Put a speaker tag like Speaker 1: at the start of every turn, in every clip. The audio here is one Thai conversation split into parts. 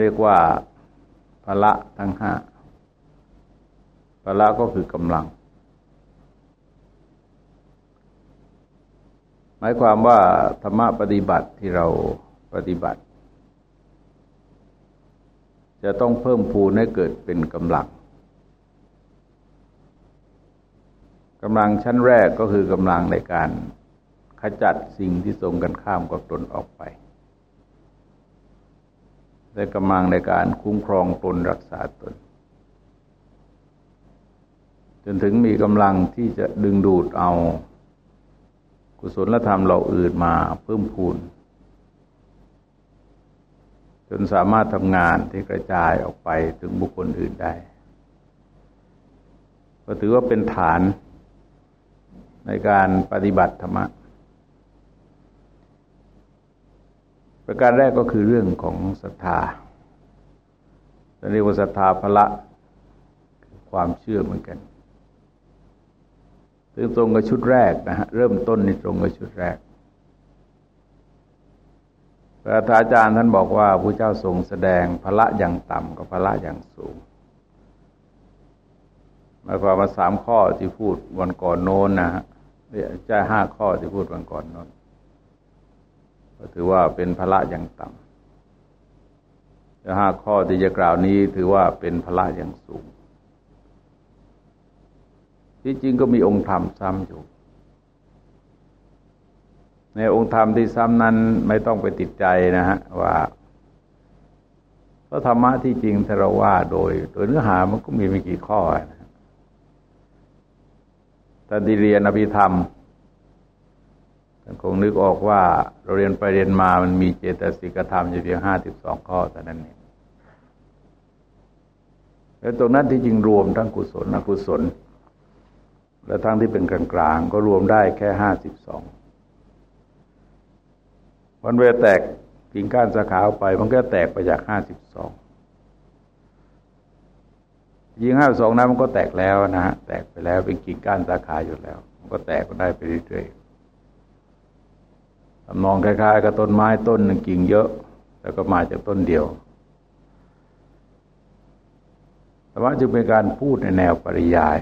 Speaker 1: เรียกว่าพละทั้งห้าพละก็คือกำลัง หมายความว่าธรรมะปฏิบัติที่เราปฏิบัติ จะต้องเพิ่มพูนให้เกิดเป็นกำลังกำลังชั้นแรกก็คือกำลังในการขจัดสิ่งที่ทรงกันข้ามกับตนออกไป และกำลังในการคุ้มครองตนรักษาตน จนถึงมีกำลังที่จะดึงดูดเอา กุศลธรรมเราอื่นมาเพิ่มพูน จนสามารถทำงานที่กระจายออกไปถึงบุคคลอื่นได้ ก็ถือว่าเป็นฐานในการปฏิบัติธรรมะ ประการแรกก็คือเรื่องของศรัทธาเรียกว่าศรัทธาพละความเชื่อเหมือนกันซึ่งตรงกับชุดแรกนะฮะเริ่มต้นในตรงกับชุดแรกพระอาจารย์ท่านบอกว่าพระเจ้าทรงแสดงพละอย่างต่ำกับพละอย่างสูงหมายความว่าสามข้อที่พูดวันก่อนโน้นนะฮะใช่ห้าข้อที่พูดวันก่อนโน้น ก็ถือว่าเป็นพละอย่างต่ำแต่ห้าข้อที่จะกล่าวนี้ถือว่าเป็นพละอย่างสูง ที่จริงก็มีองค์ธรรมซ้ำอยู่ ในองค์ธรรมที่ซ้ำนั้นไม่ต้องไปติดใจนะฮะว่าเพราะธรรมะที่จริงถ้าเราว่าโดย โดยเนื้อหามันก็มีไม่กี่ข้อนะท่านที่เรียนอภิธรรม คงนึกออกว่าเราเรียนไปเรียนมามันมีเจตสิกธรรมอยู่เพียงห้าสิบสองข้อแต่นั้นเองแล้วตรงนั้นที่จริงรวมทั้งกุศลอกุศล และทั้งที่เป็นกลางๆ ก็รวมได้แค่ห้าสิบสองวันเวลาแตกกิ่งก้านสาขาไป มันก็แตกไปจากห้าสิบสองยิงห้าสองนั้นมันก็แตกแล้วนะฮะแตกไปแล้วเป็นกิ่งก้านสาขาอยู่แล้ว มันก็แตกก็ได้ไปเรื่อยๆ ทำนองคล้ายๆกับต้นไม้ต้นหนึ่งกิ่งเยอะ แล้วก็มาจากต้นเดียวแต่ว่าจึงเป็นการพูดในแนวปริยาย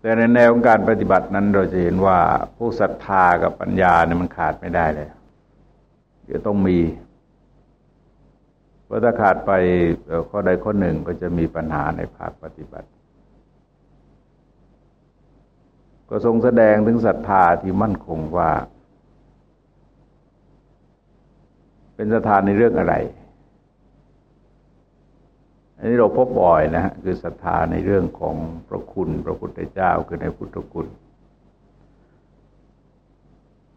Speaker 1: แต่ในแนวของการปฏิบัตินั้นเราจะเห็นว่าพวกศรัทธากับปัญญาเนี่ยมันขาดไม่ได้เลยเดี๋ยวต้องมีเพราะถ้าขาดไปข้อใดข้อหนึ่งก็จะมีปัญหาในภาคปฏิบัติ ก็ทรงแสดงถึงศรัทธาที่มั่นคงว่า เป็นศรัทธาในเรื่องอะไร อันนี้เราพบบ่อยนะฮะคือศรัทธาในเรื่องของพระคุณ พระพุทธเจ้าคือในพุทธคุณ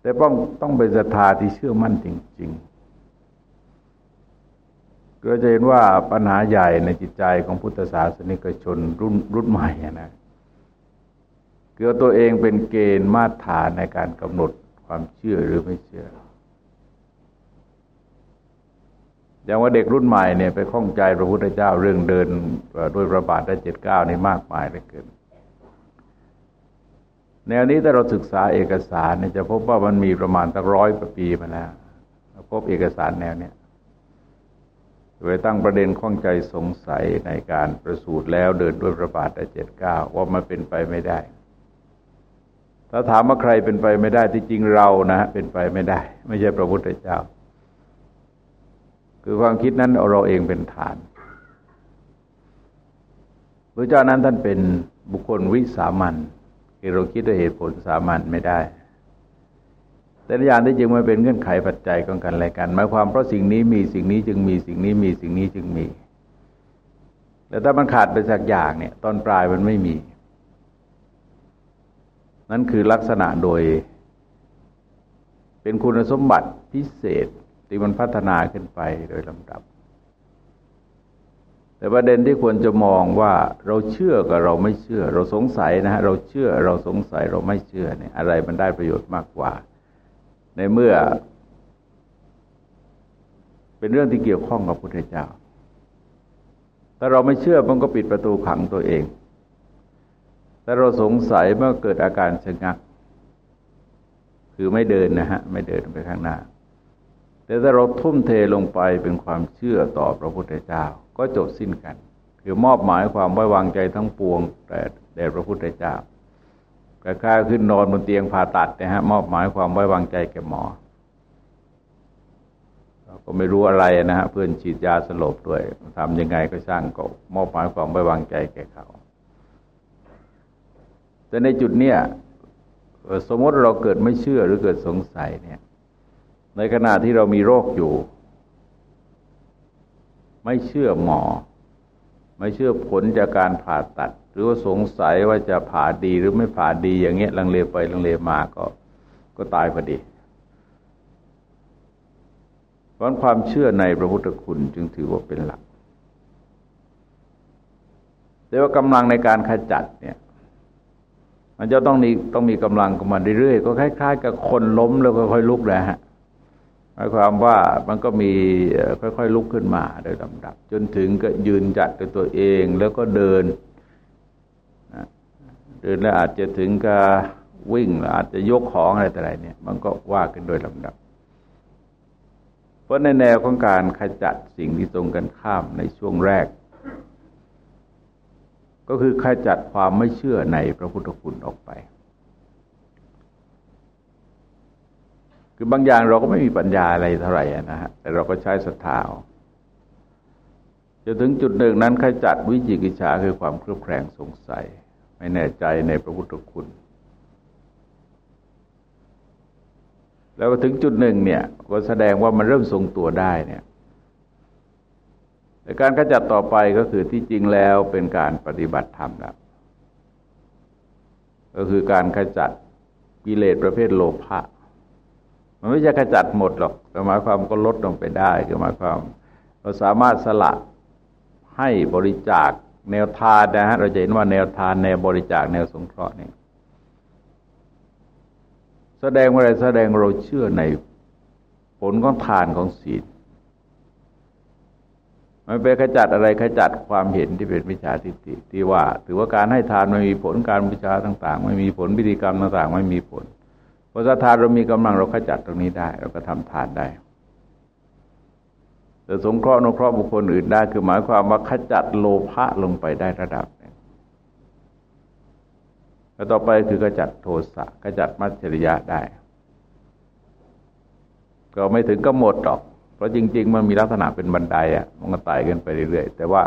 Speaker 1: แต่ต้องต้องเป็นศรัทธาที่เชื่อมั่นจริง ๆ ก็จะเห็นว่าปัญหาใหญ่ในจิตใจของพุทธศาสนิกชนรุ่นรุ่นใหม่นะเกือตัวเองเป็นเกณฑ์มาตรฐานในการกำหนดความเชื่อหรือไม่เชื่อ อย่างว่าเด็กรุ่นใหม่เนี่ยไปข้องใจพระพุทธเจ้าเรื่องเดินด้วยประบาทได้เจ็ดเก้านี่มากมายเหลือเกินแนวนี้ถ้าเราศึกษาเอกสารเนี่ยจะพบว่ามันมีประมาณตั้งร้อยปีมาแล้วพบเอกสารแนวเนี้ยโดยตั้งประเด็นข้องใจสงสัยในการประสูติแล้วเดินด้วยประบาทได้เจ็ดเก้าว่ามันเป็นไปไม่ได้ ถ้าถามว่าใครเป็นไปไม่ได้ที่จริงเรานะเป็นไปไม่ได้ ไม่ใช่พระพุทธเจ้า คือความคิดนั้นเราเองเป็นฐานพระเจ้านั้นท่านเป็นบุคคลวิสามันคือเราคิดด้วยเหตุผลสามัญไม่ได้ แต่ละอย่างที่จริงมันเป็นเงื่อนไขปัจจัยของกันอะไรกัน หมายความเพราะสิ่งนี้มีสิ่งนี้จึงมีสิ่งนี้มีสิ่งนี้จึงมี แล้วถ้ามันขาดไปสักอย่างเนี่ย ตอนปลายมันไม่มี นั่นคือลักษณะโดย เป็นคุณสมบัติพิเศษ ที่มันพัฒนาขึ้นไปโดยลำดับ แต่ประเด็นที่ควรจะมองว่าเราเชื่อกับเราไม่เชื่อ เราสงสัยนะฮะเราเชื่อเราสงสัยเราไม่เชื่อเนี่ยอะไรมันได้ประโยชน์มากกว่า ในเมื่อ เป็นเรื่องที่เกี่ยวข้องกับพระพุทธเจ้าถ้าเราไม่เชื่อมันก็ปิดประตูขังตัวเองถ้าเราสงสัยเมื่อเกิดอาการชะงัก คือไม่เดินนะฮะ ไม่เดินไปข้างหน้า แต่ถ้าเราทุ่มเทลงไปเป็นความเชื่อต่อพระพุทธเจ้า ก็จบสิ้นกัน คือมอบหมายความไว้วางใจทั้งปวง แต่แด่พระพุทธเจ้าคล้ายๆขึ้นนอนบนเตียงผ่าตัดนะฮะมอบหมายความไว้วางใจแก่หมอก็ไม่รู้อะไรนะฮะเพื่อนฉีดยาสลบด้วยทำยังไงก็ช่างก็มอบหมายความไว้วางใจแก่เขาแต่ในจุดเนี้ยสมมติเราเกิดไม่เชื่อหรือเกิดสงสัยเนี่ย ในขณะที่เรามีโรคอยู่ ไม่เชื่อหมอ ไม่เชื่อผลจากการผ่าตัด หรือว่าสงสัยว่าจะผ่าดีหรือไม่ผ่าดีอย่างเงี้ยลังเลไปลังเลมาก็ก็ตายพอดีเพราะความเชื่อในพระพุทธคุณจึงถือว่าเป็นหลักแต่ว่ากำลังในการขจัดเนี่ยมันจะต้องมีต้องมีกำลังกับมันเรื่อยๆ ก็คล้ายๆ กับคนล้มแล้วก็ค่อยลุกนะฮะ หมายความว่ามันก็มีค่อยๆลุกขึ้นมาโดยลำดับ จนถึงก็ยืนจัดด้วยตัวเองแล้วก็เดินเดินแล้วอาจจะถึงกับวิ่งอาจจะยกของอะไรแต่ไรเนี่ย มันก็ว่ากันโดยลำดับ เพราะในแนวของการขจัดสิ่งที่ตรงกันข้ามในช่วงแรก ก็คือขจัดความไม่เชื่อในพระพุทธคุณออกไป คือบางอย่างเราก็ไม่มีปัญญาอะไรเท่าไหร่นะฮะแต่เราก็ใช้ศรัทธาจะถึงจุดหนึ่งนั้นขจัดวิจิกิจฉาคือความเครือบแคลงสงสัย ไม่แน่ใจในพระพุทธคุณ แล้วถึงจุดหนึ่งเนี่ย ก็แสดงว่ามันเริ่มทรงตัวได้เนี่ยแต่การขจัดต่อไปก็คือที่จริงแล้วเป็นการปฏิบัติธรรมแล้วก็คือการขจัดกิเลสประเภทโลภะ มันไม่ใช่ขจัดหมดหรอกแต่หมายความก็ลดลงไปได้คือหมายความ เราสามารถสละให้บริจาคแนวทานนะฮะเราจะเห็นว่าแนวทานแนวบริจาคแนวสงเคราะห์นี่แสดงอะไรแสดงเราเชื่อในผลของทานของศีลมันไปขจัดอะไรขจัดความเห็นที่เป็นวิชาทิฏฐิที่ว่า ถือว่าการให้ทานไม่มีผลการบูชาต่าง ๆ ไม่มีผลพิธีกรรมต่าง ๆ ไม่มีผล พราะถ้าทานเรามีกำลังเราขจัดตรงนี้ได้ เราก็ทำทานได้แต่สงเคราะห์นุเคราะห์บุคคลอื่นได้ คือหมายความว่าขจัดโลภะลงไปได้ระดับหนึ่งแล้วต่อไปคือกระจัดโทสะกระจัดมัจฉริยะได้ ก็ไม่ถึงก็หมดหรอก เพราะจริง ๆ มันมีลักษณะเป็นบันไดอะมันก็ไต่กันไปเรื่อยๆแต่ว่า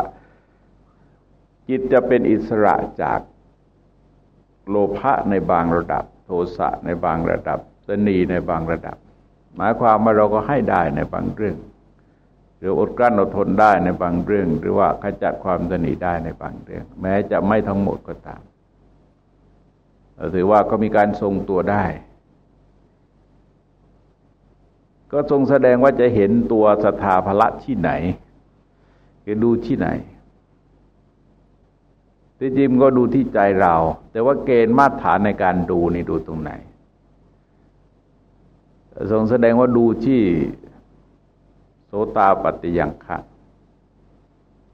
Speaker 1: จิตจะเป็นอิสระจากโลภะในบางระดับ สะในบางระดับสนีในบางระดับ หมายความว่าเราก็ให้ได้ในบางเรื่อง หรืออดกลั้นอดทนได้ในบางเรื่อง หรือว่าขจัดความสนีได้ในบางเรื่อง แม้จะไม่ทั้งหมดก็ตามถือว่าก็มีการทรงตัวได้ ก็ทรงแสดงว่าจะเห็นตัวสถาภละที่ไหนจะดูที่ไหน ที่จริงก็ดูที่ใจเรา แต่ว่าเกณฑ์มาตรฐานในการดูนี่ดูตรงไหน ทรงแสดงว่าดูที่โสตาปฏิยังคะ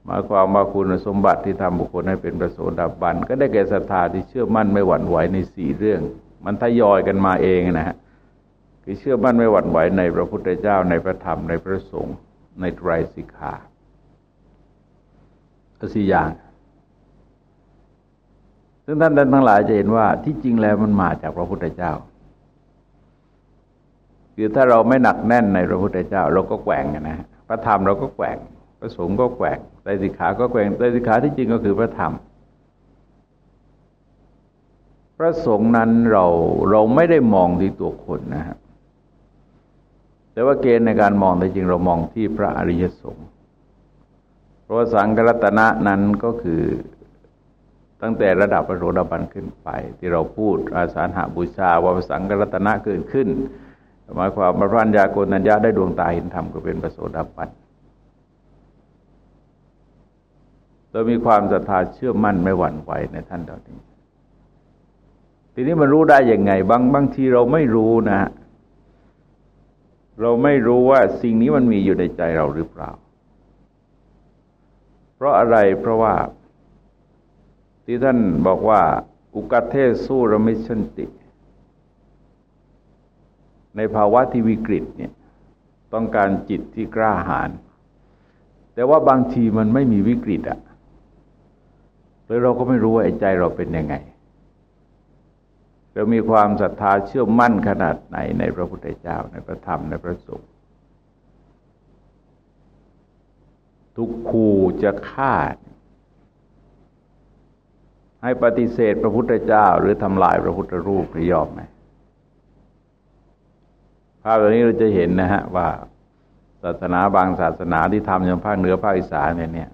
Speaker 1: หมายความว่าคุณสมบัติที่ทำบุคคลให้เป็นประโสดาบัน ก็ได้แก่ศรัทธาที่เชื่อมั่นไม่หวั่นไหวในสี่เรื่อง มันทยอยกันมาเองนะฮะคือเชื่อมั่นไม่หวั่นไหวในพระพุทธเจ้าในพระธรรมในพระสงฆ์ในไตรสิกขาสี่อย่าง ซึ่งท่านทั้งหลายจะเห็นว่าที่จริงแล้วมันมาจากพระพุทธเจ้า คือถ้าเราไม่หนักแน่นในพระพุทธเจ้า เราก็แกว่งนะ พระธรรมเราก็แกว่ง พระสงฆ์ก็แกว่งไตรสิกขา ก็แกว่งไตรสิกขาที่จริงก็คือพระธรรม พระสงฆ์นั้นเราเราไม่ได้มองที่ตัวคนนะฮะแต่ว่าเกณฑ์ในการมองแต่จริงเรามองที่พระอริยสงฆ์เพราะสังฆรัตนะนั้นก็คือ ตั้งแต่ระดับพระโสดาบันขึ้นไป ที่เราพูดอาสาหาบูชาว่าสังฆรัตนะเกิดขึ้นหมายความว่าพระพัญญาโกนัญญาได้ดวงตาเห็นธรรมก็เป็นพระโสดาบันโดยมีความศรัทธาเชื่อมั่นไม่หวั่นไหวในท่านเหล่านี้ทีนี้มันรู้ได้ยังไง บางบางทีเราไม่รู้นะเราไม่รู้ว่าสิ่งนี้มันมีอยู่ในใจเราหรือเปล่า เพราะอะไรเพราะว่า ที่ท่านบอกว่า อุกัเทสู้ระมิชันติ ในภาวะที่วิกฤตเนี่ยต้องการจิตที่กล้าหาญแต่ว่าบางทีมันไม่มีวิกฤตอะเลยเราก็ไม่รู้ว่าใจเราเป็นยังไง เรามีความศรัทธาเชื่อมั่นขนาดไหนในพระพุทธเจ้าในพระธรรมในพระสงฆ์ทุกขู่จะฆ่า ให้ปฏิเสธพระพุทธเจ้า หรือทำลายพระพุทธรูปหรือยอมไหมภาพแบบนี้เราจะเห็นนะฮะว่า ศาสนาบางศาสนาที่ทำอย่างภาคเหนือภาคอีสานเนี่ย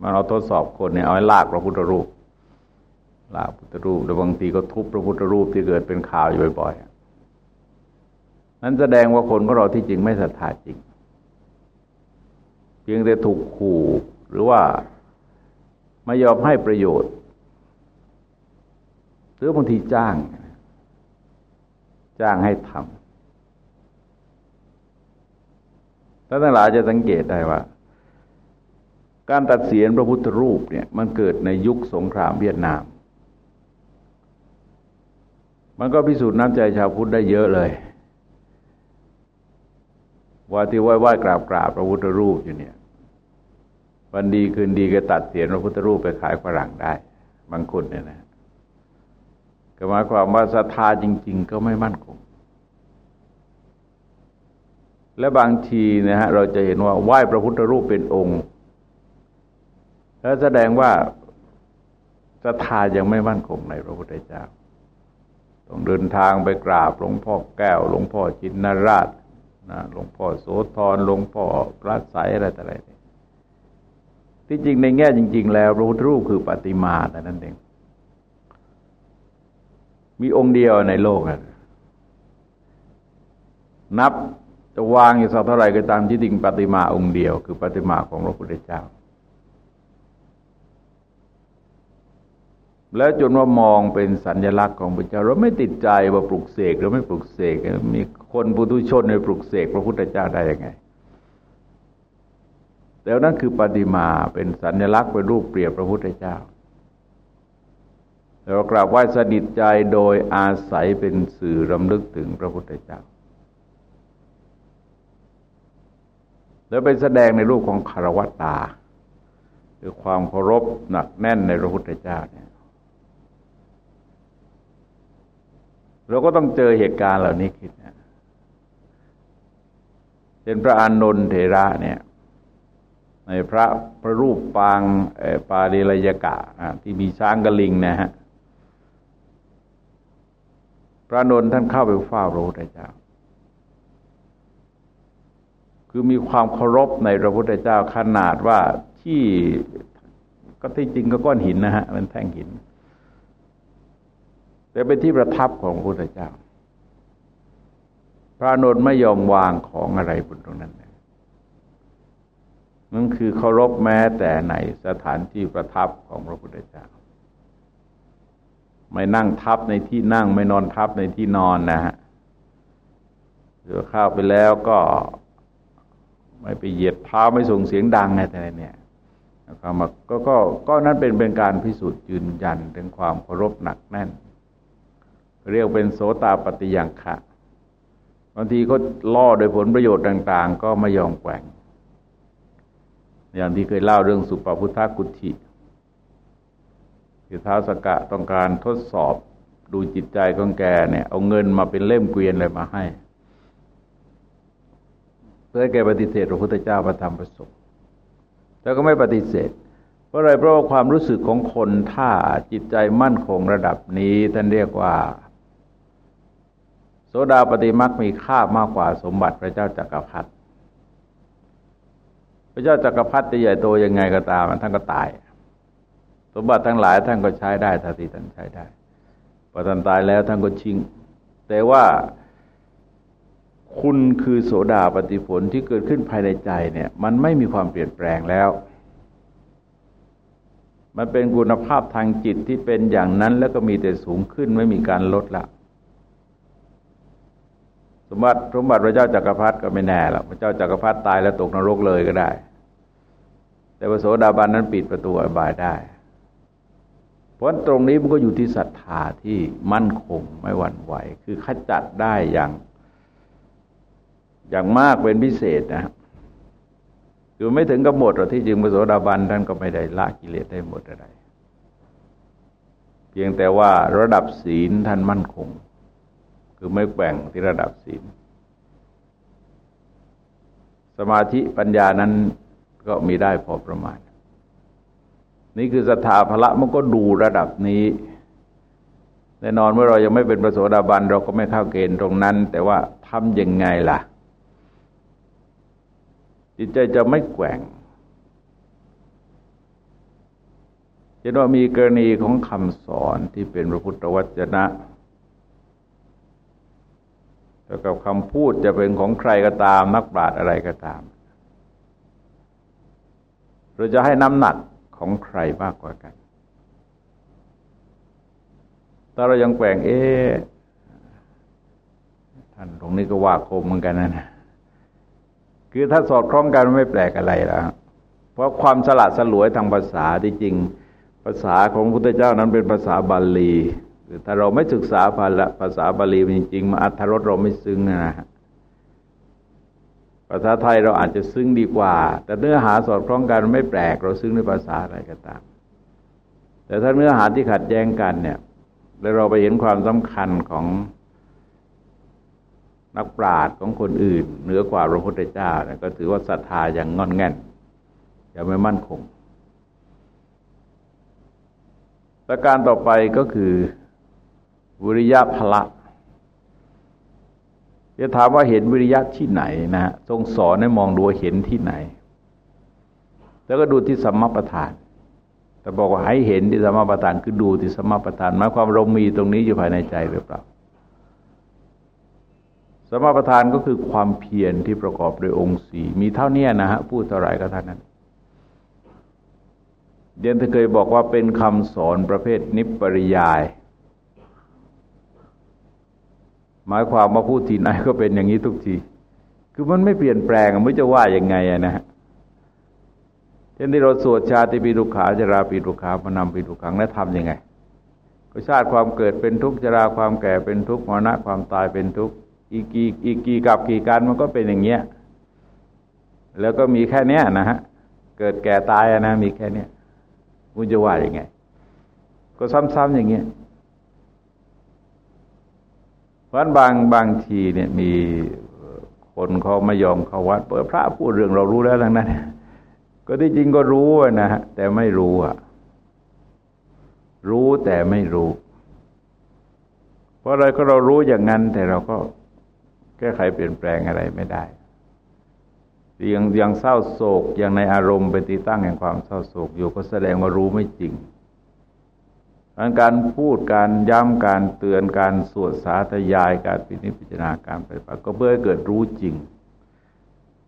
Speaker 1: มันเอาทดสอบคนเนี่ยเอาให้ลากพระพุทธรูป ลากพุทธรูปแล้วบางทีก็ทุบพระพุทธรูปที่เกิดเป็นข่าวอยู่บ่อยๆนั้นแสดงว่าคนของเราที่จริงไม่ศรัทธาจริง เพียงแต่ถูกขู่หรือว่าไม่ยอมให้ประโยชน์ หรือบางทีจ้าง จ้างให้ทำท่านทั้งหลายจะสังเกตได้ว่า การตัดเสียนพระพุทธรูปเนี่ยมันเกิดในยุคสงครามเวียดนาม มันก็พิสูจน์น้ำใจชาวพุทธได้เยอะเลยว่าที่ไหว้ไหว้กราบกราบพระพุทธรูปอยู่เนี่ย วันดีคืนดีก็ตัดเสียนพระพุทธรูปไปขายฝรั่งได้ บางคนเนี่ยนะ ก็หมายความว่าศรัทธาจริง ๆ ก็ไม่มั่นคง และบางทีนะฮะเราจะเห็นว่าไหว้พระพุทธรูปเป็นองค์ แล้วแสดงว่าศรัทธายังไม่มั่นคงในพระพุทธเจ้า ต้องเดินทางไปกราบหลวงพ่อแก้ว หลวงพ่อจินนราชนะหลวงพ่อโสธรหลวงพ่อพระสายอะไรต่ออะไรที่จริงในแง่จริง ๆ แล้วพระพุทธรูปคือปฏิมาแต่นั้นเอง มีองค์เดียวในโลกนะนับจะวางอยู่สักเท่าไหร่ก็ตามที่ดิ่งปฏิมาองค์เดียว คือปฏิมาของพระพุทธเจ้า แล้วจนว่ามองเป็นสัญลักษณ์ของพระเจ้าเราไม่ติดใจว่าปลุกเสกหรือไม่ปลุกเสกมีคนปุถุชนในปลุกเสกพระพุทธเจ้าได้ยังไงแต่นั่นคือปฏิมาเป็นสัญลักษณ์เป็นรูปเปรียบพระพุทธเจ้า เรากราบไหว้สนิทใจโดยอาศัยเป็นสื่อรำลึกถึงพระพุทธเจ้า แล้วไปแสดงในรูปของคารวตาคือความเคารพหนักแน่นในพระพุทธเจ้าเนี่ยเราก็ต้องเจอเหตุการณ์เหล่านี้ขึ้นนะเป็นพระอานนท์เถระเนี่ย ในพระพระรูปปางปาดิลยกะที่มีช้างกระลิงนะฮะ พระนนท์ท่านเข้าไปเฝ้าพระพุทธเจ้า คือมีความเคารพในพระพุทธเจ้าขนาดว่าที่ก็ที่จริงก็ก้อนหินนะฮะเป็นแท่งหิน แต่เป็นที่ประทับของพระพุทธเจ้า พระนนท์ไม่ยอมวางของอะไรบนตรงนั้นนั่นคือเคารพแม้แต่ในสถานที่ประทับของพระพุทธเจ้า ไม่นั่งทับในที่นั่ง ไม่นอนทับในที่นอนนะฮะเสือข้าวไปแล้วก็ ไม่ไปเหยียดเท้าไม่ส่งเสียงดังอะไรเนี่ยนะครับก็ก็ก็นั้นเป็นเป็นการพิสูจน์ยืนยันถึงความเคารพหนักแน่น เรียกเป็นโสตาปฏิยังคะบางทีก็ล่อโดยผลประโยชน์ต่าง ๆ ก็ไม่ยอมแกว่งอย่างที่เคยเล่าเรื่องสุปพุทธกุฏิ คือท้าสกะต้องการทดสอบดูจิตใจของแกเนี่ย เอาเงินมาเป็นเล่มเกวียนอะไรมาให้ เพื่อแกปฏิเสธพระพุทธเจ้าประทำประสบแล้วก็ไม่ปฏิเสธ เพราะอะไรเพราะว่าความรู้สึกของคนถ้าจิตใจมั่นคงระดับนี้ท่านเรียกว่า โสดาปฏิมักมีค่ามากกว่าสมบัติพระเจ้าจากักรพรรดิพระเจ้าจากักรพรรดิจะใหญ่โตยังไงก็ตามท่านก็ตาย สมบัติทั้งหลายท่านก็ใช้ได้ถ้าที่ท่านใช้ได้พอท่านตายแล้วท่านก็ชิง แต่ว่าคุณคือโสดาปฏิผลที่เกิดขึ้นภายในใจเนี่ย มันไม่มีความเปลี่ยนแปลงแล้ว มันเป็นคุณภาพทางจิตที่เป็นอย่างนั้นแล้วก็มีแต่สูงขึ้นไม่มีการลดละ สมบัติสมบัติพระเจ้าจากักรพรรดิก็ไม่แน่หรอกพระเจ้าจากักรพรรดิตายแล้วตกนรกเลยก็ได้ แต่พระโสดาบันนั้นปิดประตูอบายได้ เพราะตรงนี้มันก็อยู่ที่ศรัทธาที่มั่นคงไม่หวั่นไหว คือขจัดได้อย่างอย่างมากเป็นพิเศษนะคือไม่ถึงกับหมดหรอกที่จริงพระโสดาบันท่านก็ไม่ได้ละกิเลสได้หมดอะไร เพียงแต่ว่าระดับศีลท่านมั่นคง คือไม่แบ่งที่ระดับศีล สมาธิปัญญานั้นก็มีได้พอประมาณ นี่คือศรัทธาพละมันก็ดูระดับนี้แน่นอนเมื่อเรายังไม่เป็นประโสดาบันเราก็ไม่เข้าเกณฑ์ตรงนั้น แต่ว่าทำยังไงล่ะ จิตใจจะไม่แกว่งจะว่ามีกรณีของคำสอนที่เป็นพระพุทธวจนะแล้วกับคำพูดจะเป็นของใครก็ตามนักปราชญ์อะไรก็ตาม เราจะให้น้ำหนัก ของใครมากกว่ากันถ้าเรายังแกว่งเอ๊ท่านตรงนี้ก็ว่าคมเหมือนกันนะคือถ้าสอดคล้องกันไม่แปลกอะไรแล้ว เพราะความสลัดสลวยทางภาษาที่จริง ภาษาของพระพุทธเจ้านั้นเป็นภาษาบาลี ถ้าเราไม่ศึกษาภาษาบาลีจริงๆมาอัธรสเราไม่ซึ้งนะฮะ ภาษาไทยเราอาจจะซึ้งดีกว่า แต่เนื้อหาสอดคล้องกันไม่แปลก เราซึ้งในภาษาอะไรก็ตาม แต่ถ้าเนื้อหาที่ขัดแย้งกันเนี่ยแล้วเราไปเห็นความสำคัญของนักปราชญ์ของคนอื่นเหนือกว่าพระพุทธเจ้าเนี่ยก็ถือว่าศรัทธาอย่างงอนแง่นยังไม่มั่นคงประการต่อไปก็คือวิริยะพละ จะถามว่าเห็นวิริยะที่ไหนนะฮะทรงสอนให้มองดูเห็นที่ไหน แล้วก็ดูที่สัมมาประธาน แต่บอกว่าให้เห็นที่สัมมาประธานคือดูที่สัมมาประธานหมายความเรามีตรงนี้อยู่ภายในใจหรือเปล่าสมาประธานก็คือความเพียรที่ประกอบด้วยองค์สีมีเท่านี้นะฮะพูดเท่าไรก็เท่านั้นเดียนเคยบอกว่าเป็นคำสอนประเภทนิปริยาย หมายความว่าพูดทีไหนก็เป็นอย่างนี้ทุกที คือมันไม่เปลี่ยนแปลงไม่จะว่ายังไงนะฮะช่นที่เราสวดชาติปีดุขาจราปีดุขาพนำปีดุขังแล้วทำยังไง ก็ชาติความเกิดเป็นทุกข์จราความแก่เป็นทุกข์มรณะความตายเป็นทุกข์อีกกี่อีกกี่กับกี่การมันก็เป็นอย่างเงี้ยแล้วก็มีแค่เนี้ยนะฮะเกิดแก่ตายนะมีแค่เนี้ยมุจะว่าอย่างไง ก็ซ้ำๆอย่างเงี้ย เพราะบางบางทีเนี่ยมีคนเขาไม่ยอมเข้าวัดเปิดพระพูดเรื่องเรารู้แล้วทั้งนั้น ก็ที่จริงก็รู้นะฮะแต่ไม่รู้อะ รู้แต่ไม่รู้ เพราะอะไรก็เรารู้อย่างนั้น แต่เราก็แก้ไขเปลี่ยนแปลงอะไรไม่ได้ยังยังเศร้าโศกยังในอารมณ์เป็นตีตั้งแห่งความเศร้าโศกอยู่ก็แสดงว่ารู้ไม่จริง การพูดการย้ำการเตือนการสวดสาธยายการพินิจพิจารณาการไปปก็เพื่อให้เกิดรู้จริง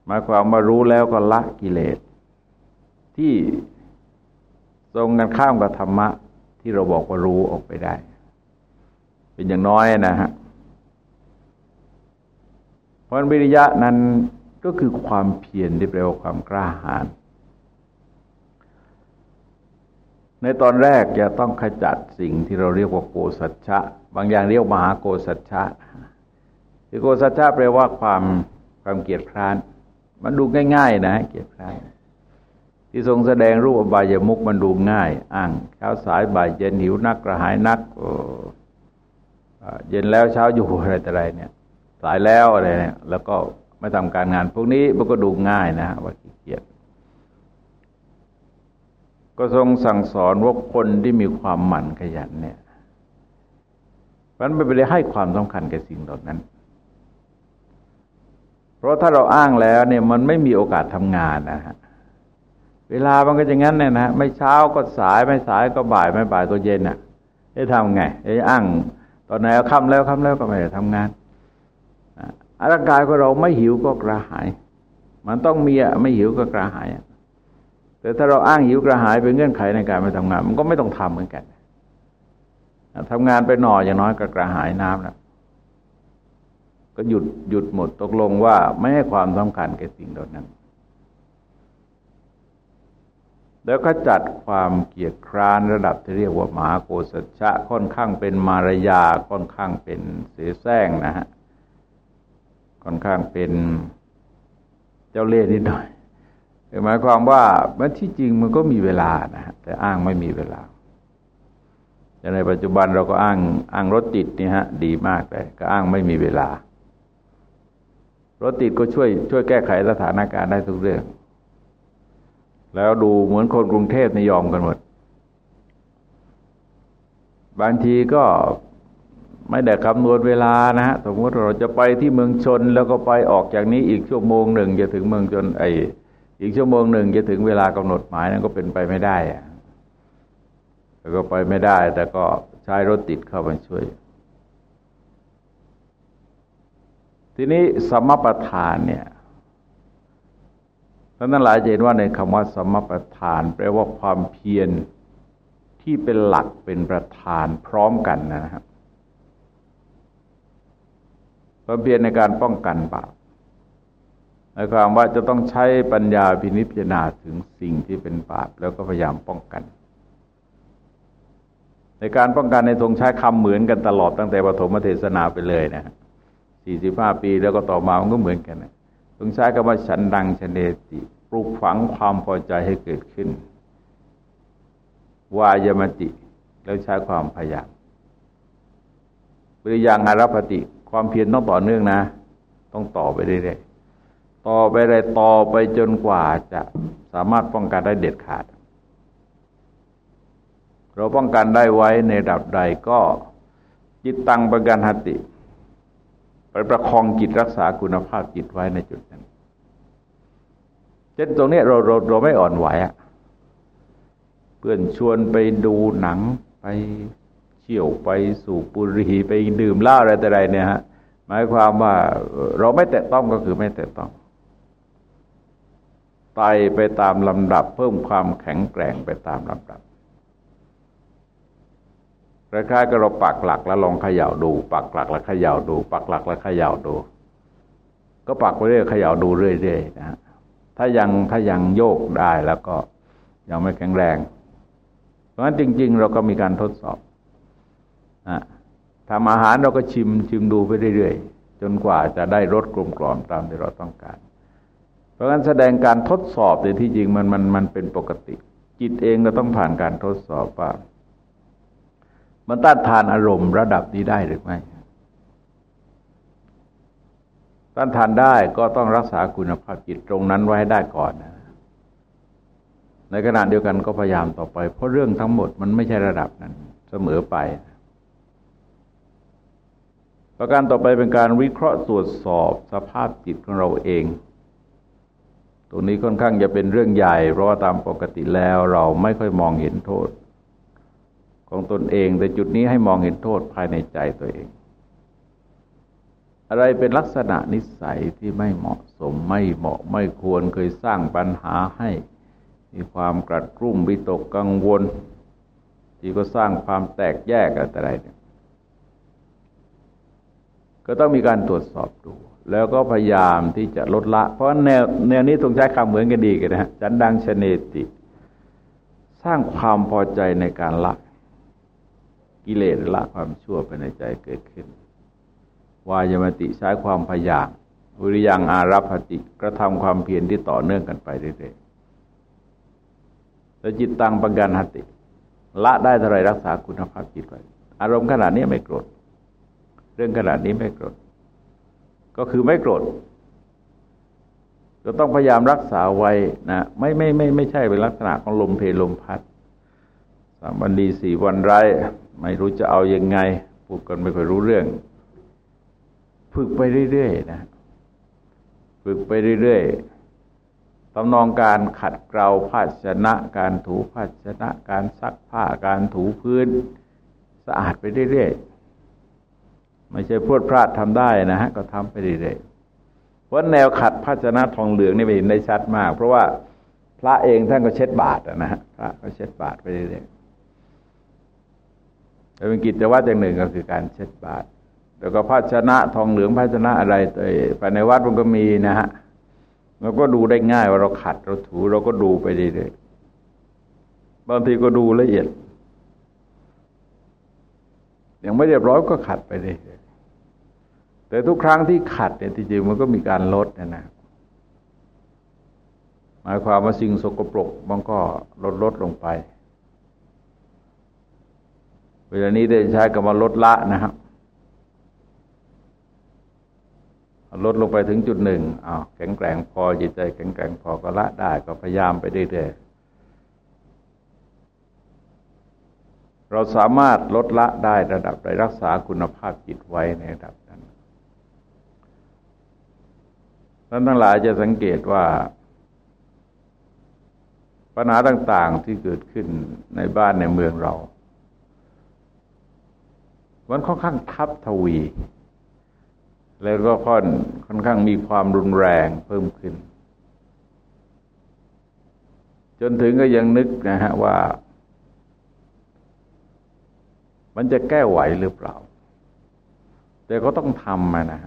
Speaker 1: หมายความว่ารู้แล้วก็ละกิเลส ที่ตรงกันข้ามกับธรรมะ ที่เราบอกว่ารู้ออกไปได้ เป็นอย่างน้อยนะฮะเพราะวิริยะนั้นก็คือความเพียรที่แปลว่าความกล้าหาญ ในตอนแรกจะต้องขจัดสิ่งที่เราเรียกว่าโกสัจฉะบางอย่างเรียกมหาโกสัจฉะคือโกสัจฉะแปลว่าความความเกียดคร้าน มันดูง่าย ๆ นะ เกียดคร้านที่ทรงแสดงรูปอบายมุกมันดูง่าย อ้างเช้าสายบ่ายเย็นหิวนักกระหายนักเย็นแล้วเช้าอยู่อะไรแต่ไรเนี่ย สายแล้วอะไรเนี่ย แล้วก็ไม่ทำการงาน พวกนี้มันก็ดูง่ายนะว่าขี้เก็ทรงสั่งสอนว่าคนที่มีความหมั่นขยันเนี่ยมันไม่ไปเลยให้ความสำคัญกับสิ่งเหล่านั้น เพราะถ้าเราอ้างแล้วเนี่ยมันไม่มีโอกาสทำงานนะฮะเวลามันก็อย่างนั้นเนี่ยนะไม่เช้าก็สายไม่สายก็บ่ายไม่บ่ายก็เย็นอะจะทำไงจะอ้างตอนไหนเอาค่ำแล้วค่ำแล้วก็ไม่ได้ทำงานร่างกายของเราไม่หิวก็กระหาย มันต้องมีอะไม่หิวก็กระหาย แต่ถ้าเราอ้างหิวกระหายเป็นเงื่อนไขในการไปทำงาน มันก็ไม่ต้องทำเหมือนกันทำงานไปหน่อยอย่างน้อยก็กระหายน้ำแล้วก็หยุดหยุดหมดตกลงว่าไม่ให้ความสำคัญแก่สิ่งเหล่านั้น แล้วก็จัดความเกียดคร้านระดับที่เรียกว่าหมาโกศชะค่อนข้างเป็นมารยาค่อนข้างเป็นเสียแซงนะฮะค่อนข้างเป็นเจ้าเล่ห์นิดหน่อย หมายความว่ามันที่จริงมันก็มีเวลานะฮะแต่อ้างไม่มีเวลาแต่ในปัจจุบันเราก็อ้างอ้างรถติดนี่ฮะ ดีมากเลยก็อ้างไม่มีเวลารถติดก็ช่วยช่วยแก้ไขสถานการณ์ได้ทุกเรื่อง แล้วดูเหมือนคนกรุงเทพนิยอมกันหมด บางทีก็ไม่ได้คำนวณเวลานะฮะสมมติเราจะไปที่เมืองชน แล้วก็ไปออกจากนี้อีกชั่วโมงหนึ่งจะถึงเมืองชนไอ อีกชั่วโมงหนึ่งจะถึงเวลากำหนดหมายนั้นก็เป็นไปไม่ได้อะแต่ก็ไปไม่ได้ แต่ก็ใช้รถติดเข้ามาช่วย ทีนี้สมประทานเนี่ยท่านทั้งหลายเห็นว่าในคำว่าสมประทาน แปลว่าความเพียรที่เป็นหลักเป็นประธานพร้อมกันนะครับความเพียรในการป้องกันบาป หมายความว่าจะต้องใช้ปัญญาพินิจพิจารณาถึงสิ่งที่เป็นบาปแล้วก็พยายามป้องกัน ในการป้องกันในทรงใช้คำเหมือนกันตลอดตั้งแต่ปฐมเทศนาไปเลยนะสี่สิบห้าปีแล้วก็ต่อมามันก็เหมือนกันนะทรงใช้คำว่าฉันดังชนเนติปลูกฝังความพอใจให้เกิดขึ้น วายมติ แล้วใช้ความพยายามปริยังอารพติ ความเพียรต้องต่อเนื่องนะ ต้องต่อไปเรื่อยๆ ต่อไปเลยต่อไปจนกว่าจะสามารถป้องกันได้เด็ดขาด เราป้องกันได้ไว้ในระดับใดก็จิตตังประกันหติไปประคองจิตรักษาคุณภาพจิตไว้ในจุดนั้นเช่นตรงนี้เราเราเราไม่อ่อนไหวอะเพื่อนชวนไปดูหนังไปเที่ยวไปสู่ปุรีไปดื่มเหล้าอะไรแต่ใดเนี่ยฮะหมายความว่าเราไม่แตะต้องก็คือไม่แตะต้อง ไตไปตามลำดับ เพิ่มความแข็งแกร่งไปตามลำดับคล้ายๆกับเราปักหลักแล้วลองเขย่าดู ปักหลักแล้วเขย่าดู ปักหลักแล้วเขย่าดู ก็ปักไปเรื่อยเขย่าดูเรื่อยๆนะ ถ้ายังถ้ายังโยกได้แล้วก็ยังไม่แข็งแรง เพราะฉะนั้นจริง ๆ เราก็มีการทดสอบทำอาหารเราก็ชิมชิมดูไปเรื่อยๆ จนกว่าจะได้รสกลมกล่อมตามที่เราต้องการ ราะงั้นแสดงการทดสอบในที่จริงมันมันมันเป็นปกติ จิตเองก็ต้องผ่านการทดสอบว่ามันต้านทานอารมณ์ระดับนี้ได้หรือไม่ต้านทานได้ก็ต้องรักษาคุณภาพจิตตรงนั้นไว้ให้ได้ก่อนนะในขณะเดียวกันก็พยายามต่อไป เพราะเรื่องทั้งหมดมันไม่ใช่ระดับนั้น เสมอไป ประการต่อไปเป็นการวิเคราะห์ตรวจสอบสภาพจิตของเราเอง ตรงนี้ค่อนข้างจะเป็นเรื่องใหญ่ เพราะว่าตามปกติแล้วเราไม่ค่อยมองเห็นโทษ ของตนเอง แต่จุดนี้ให้มองเห็นโทษภายในใจตัวเอง อะไรเป็นลักษณะนิสัยที่ไม่เหมาะสมไม่เหมาะไม่ควรเคยสร้างปัญหาให้ มีความกรัดกรุ่มวิตกกังวล ที่ก็สร้างความแตกแยกอะไรเนี่ยก็ต้องมีการตรวจสอบดู แล้วก็พยายามที่จะลดละ เพราะแนวแนวนี้ต้องใช้คำเหมือนกันดีกันนะฮะจันดังชเนติ สร้างความพอใจในการละกิเลสละความชั่วไปในใจเกิดขึ้น วายมติใช้ความพยายามวิริยังอารัพติกระทำความเพียรที่ต่อเนื่องกันไปเรื่อยๆแล้วจิตตังปังกันหติ ละได้เท่าไรรักษาคุณภาพจิตไว้อารมณ์ขนาดนี้ไม่โกรธ เรื่องขนาดนี้ไม่โกรธ ก็คือไม่โกรธก็ต้องพยายามรักษาไว้นะไม่ไม่ไม่ไม่ใช่เป็นลักษณะของลมเพลลมพัดสามวันดีสี่วันไรไม่รู้จะเอาอยัางไงพูดกันไม่ค่อยรู้เรื่อง ฝึกไปเรื่อยๆนะฝึกไปเรื่อยๆตำนองการขัดเกลาภาชนะ การถูภาชนะ การซักผ้าการถูพื้น สะอาดไปเรื่อยๆ ไม่ใช่พูดพลาดทำได้นะฮะก็ทำไปเรื่อยๆเพราะแนวขัดภาชนะทองเหลืองนี่ไปเห็นได้ชัดมาก เพราะว่าพระเองท่านก็เช็ดบาทนะฮะพระก็เช็ดบาทไปเรื่อยๆแต่เป็นกิจวัตรอย่างหนึ่งก็คือการเช็ดบาทแล้วก็ภาชนะทองเหลืองภาชนะอะไรภายในวัดมันก็มีนะฮะเราก็ดูได้ง่ายว่าเราขัดเราถูเราก็ดูไปเรื่อยๆบางทีก็ดูละเอียดยังไม่เรียบร้อยก็ขัดไปเรื่อย แต่ทุกครั้งที่ขัดเนี่ยจริงๆมันก็มีการลดนะนะหมายความว่าสิ่งสกปรกมันก็ลดลดลงไป เวลานี้ได้ใช้คำว่าลดละนะครับลดลงไปถึงจุดหนึ่งอ้าวแข็งแกร่งพอจิตใจแข็งแกร่งพอก็ละได้ก็พยายามไปเรื่อยๆเราสามารถลดละได้ระดับใดรักษาคุณภาพจิตไว้ในระดับนั้น ท่านทั้งหลายจะสังเกตว่าปัญหาต่าง ๆที่เกิดขึ้นในบ้านในเมืองเรา มันค่อนข้างทับทวี แล้วก็ค่อนค่อนข้างมีความรุนแรงเพิ่มขึ้น จนถึงก็ยังนึกนะฮะว่า มันจะแก้ไหวหรือเปล่า แต่ก็ต้องทำมานะ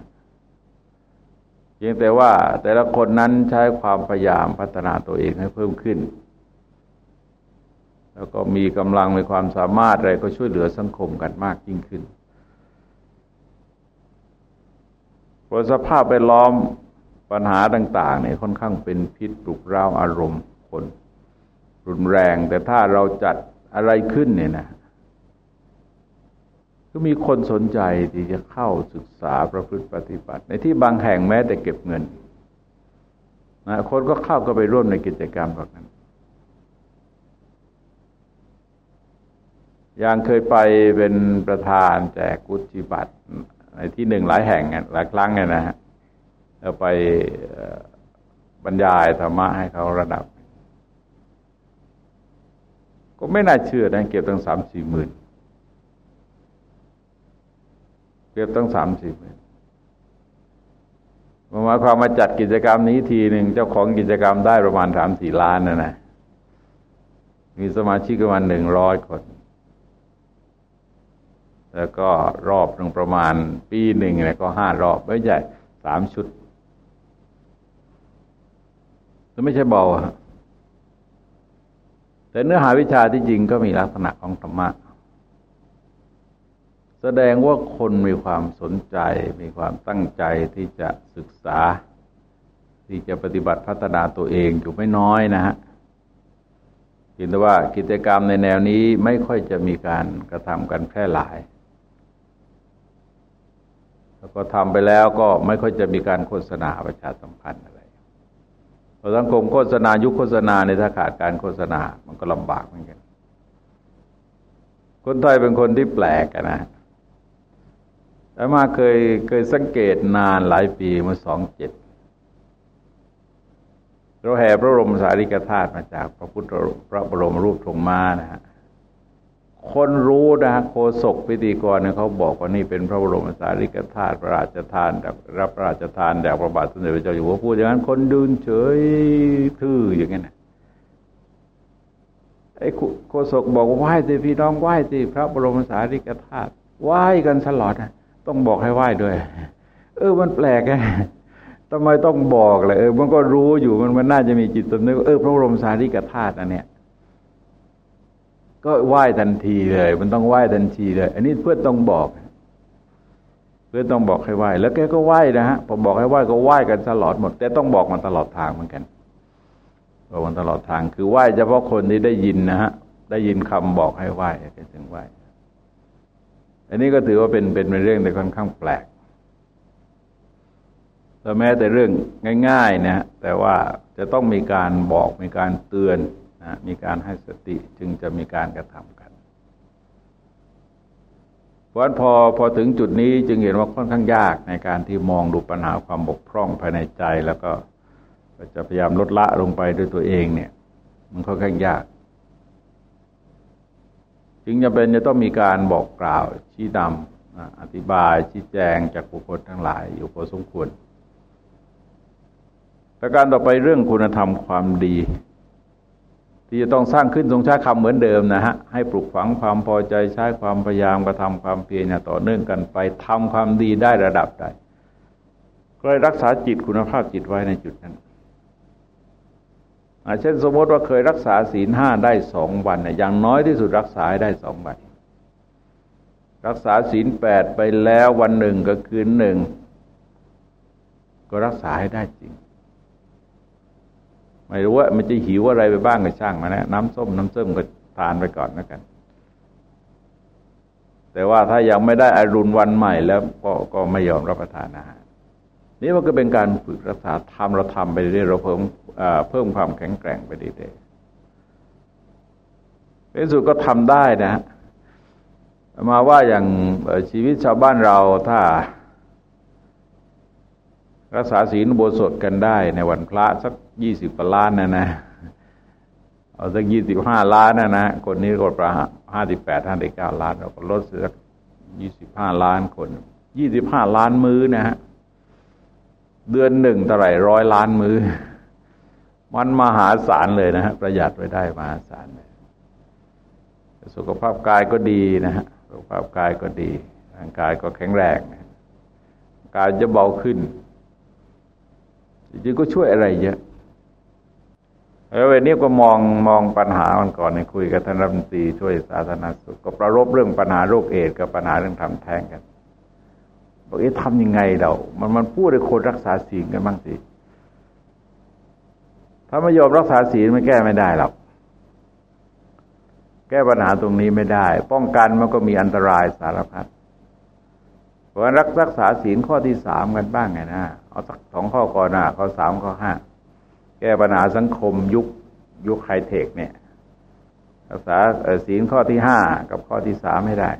Speaker 1: เพียงแต่ว่าแต่ละคนนั้นใช้ความพยายามพัฒนาตัวเองให้เพิ่มขึ้น แล้วก็มีกำลังมีความสามารถอะไรก็ช่วยเหลือสังคมกันมากยิ่งขึ้นเพราะสภาพแวดล้อมปัญหาต่างๆเนี่ยค่อนข้างเป็นพิษปลุกร้าวอารมณ์คน รุนแรงแต่ถ้าเราจัดอะไรขึ้นเนี่ยนะ ก็มีคนสนใจที่จะเข้าศึกษาประพฤติปฏิบัติ ในที่บางแห่งแม้แต่เก็บเงินนะคนก็เข้าก็ไปร่วมในกิจกรรมแบบนั้นอย่างเคยไปเป็นประธานแจกกุฏิบัตรในที่หนึ่งหลายแห่งหลายครั้งเนี่ยนะฮะเราไปบรรยายธรรมะให้เขาระดับ ก็ไม่น่าเชื่อนะเก็บตั้งสามสี่หมื่น เก็บตั้งสามสี่หมื่นหมายความมาจัดกิจกรรมนี้ทีหนึ่งเจ้าของกิจกรรมได้ประมาณสามสี่ล้านนะนะมีสมาชิกประมาณหนึ่งร้อยคน แล้วก็รอบหนึ่งประมาณปีหนึ่งเนี่ยก็ห้ารอบไม่ใช่สามชุดจะไม่ใช่เบาแต่เนื้อหาวิชาที่จริงก็มีลักษณะของธรรมะ แสดงว่าคนมีความสนใจ มีความตั้งใจที่จะศึกษา ที่จะปฏิบัติพัฒนาตัวเองอยู่ไม่น้อยนะฮะเห็นแต่ว่ากิจกรรมในแนวนี้ไม่ค่อยจะมีการกระทำกันแพร่หลาย แล้วก็ทำไปแล้วก็ไม่ค่อยจะมีการโฆษณาประชาสัมพันธ์อะไรพอสังคมโฆษณายุคโฆษณาในถ้าขาดการโฆษณา มันก็ลำบากเหมือนกัน คนไทยเป็นคนที่แปลกนะ แต่มาเคยเคยสังเกตนานหลายปีเมื่อสองเจ็ดเราแห่พระบรมสารีริกธาตุมาจากพระพุทธพระบรมรูปทรงมานะฮะคนรู้นะโคศกพิธีกรเนี่ยเขาบอกว่านี่เป็นพระบรมสารีริกธาตุพระราชทานรับพระราชทานแด่พระบาทสมเด็จพระเจ้าอยู่หัวพูดอย่างนั้นคนดูเฉยทื่ออย่างนั้นไอ้โคศกบอกว่าไหว้สิพี่น้องไหว้สิพระบรมสารีริกธาตุไหว้กันตลอดนะ ต้องบอกให้ไหว้ด้วย เออ มันแปลกไงทำไมต้องบอกเลยเออ มันก็รู้อยู่มันมันน่าจะมีจิตสำนึกเออพระบรมสารีริกธาตุอันเนี้ยก็ไหว้ทันทีเลย มันต้องไหว้ทันทีเลย อันนี้เพื่อต้องบอก เพื่อต้องบอกให้ไหว้แล้วแกก็ไหว้นะฮะพอบอกให้ไหว้ก็ไหว้กันตลอดหมด แต่ต้องบอกมันตลอดทางเหมือนกันบอกมันตลอดทาง คือไหว้เฉพาะคนที่ได้ยินนะฮะได้ยินคำบอกให้ไหว้ก็ถึงไหว้ อันนี้ก็ถือว่าเป็นเป็นเรื่องแต่ค่อนข้างแปลกแต่แม้แต่เรื่องง่ายๆนะแต่ว่าจะต้องมีการบอกมีการเตือนนะมีการให้สติจึงจะมีการกระทำกัน เพราะพอพอถึงจุดนี้จึงเห็นว่าค่อนข้างยากในการที่มองดูปัญหาความบกพร่องภายในใจแล้วก็จะพยายามลดละลงไปด้วยตัวเองเนี่ย มันค่อนข้างยาก จึงจะเป็นจะต้องมีการบอกกล่าวชี้นำอธิบายชี้แจงจากบุคคลทั้งหลายอยู่พอสมควรประการต่อไปเรื่องคุณธรรมความดี ที่จะต้องสร้างขึ้นทรงใช้คำเหมือนเดิมนะฮะให้ปลุกฝังความพอใจใช้ความพยายามกระทำความเพียรต่อเนื่องกันไปทำความดีได้ระดับใดก็รักษาจิตคุณภาพจิตไว้ในจุดนั้น เช่นสมมติว่าเคยรักษาศีลห้าได้สองวันเนี่ยอย่างน้อยที่สุดรักษาได้สองวัน รักษาศีลแปดไปแล้ววันหนึ่งก็คืนหนึ่ง ก็รักษาให้ได้จริง ไม่รู้ว่ามันจะหิวอะไรไปบ้างก็ช่างมานะ น้ำส้มน้ำส้มก็ทานไปก่อนแล้วกัน แต่ว่าถ้ายังไม่ได้อรุณวันใหม่แล้วก็ก็ไม่ยอมรับประทานอาหารนี่มันก็เป็นการฝึกรักษาทำเราทำไปเรื่อยเราเพิ่ม เพิ่มความแข็งแกร่งไปเรื่อยๆในสุดก็ทำได้นะ มาว่าอย่างชีวิตชาวบ้านเราถ้า รักษาศีลโบสถกันได้ในวันพระสักยี่สิบล้านนะนะเอาสักยี่สิบห้าล้านนะนะ คนนี้ก็ประห้าสิบแปดห้าสิบเก้าล้านเราก็ลดสักยี่สิบห้าล้านคนยี่สิบห้าล้านมื้อนะฮะเดือนหนึ่งเท่าไหร่ร้อยล้านมื้อ มันมหาศาลเลยนะฮะประหยัดไว้ได้มหาศาลเลยสุขภาพกายก็ดีนะฮะสุขภาพกายก็ดีร่างกายก็แข็งแรงนะกายจะเบาขึ้นจริงๆก็ช่วยอะไรเยอะแล้ววันนี้ก็มองมองปัญหามันก่อนในคุยกับท่านรัฐมนตรีช่วยสาธารณสุขก็ประรบเรื่องปัญหาโรคเอดกับปัญหาเรื่องทำแท้งกันบอกเอ๊ะทำยังไงเรา มันมันพูดให้คนรักษาศีลกันบ้างสิ ถ้าไม่ยอมรักษาศีลมันแก้ไม่ได้หรอกแก้ปัญหาตรงนี้ไม่ได้ ป้องกันมันก็มีอันตรายสารพัดเพราะรักรักษาศีลข้อที่สามกันบ้างไงนะเอาสักสองข้อก่อนนะข้อสามข้อห้าแก้ปัญหาสังคมยุคยุคไฮเทคเนี่ย รักษาศีลข้อที่ห้ากับข้อที่สามไม่ได้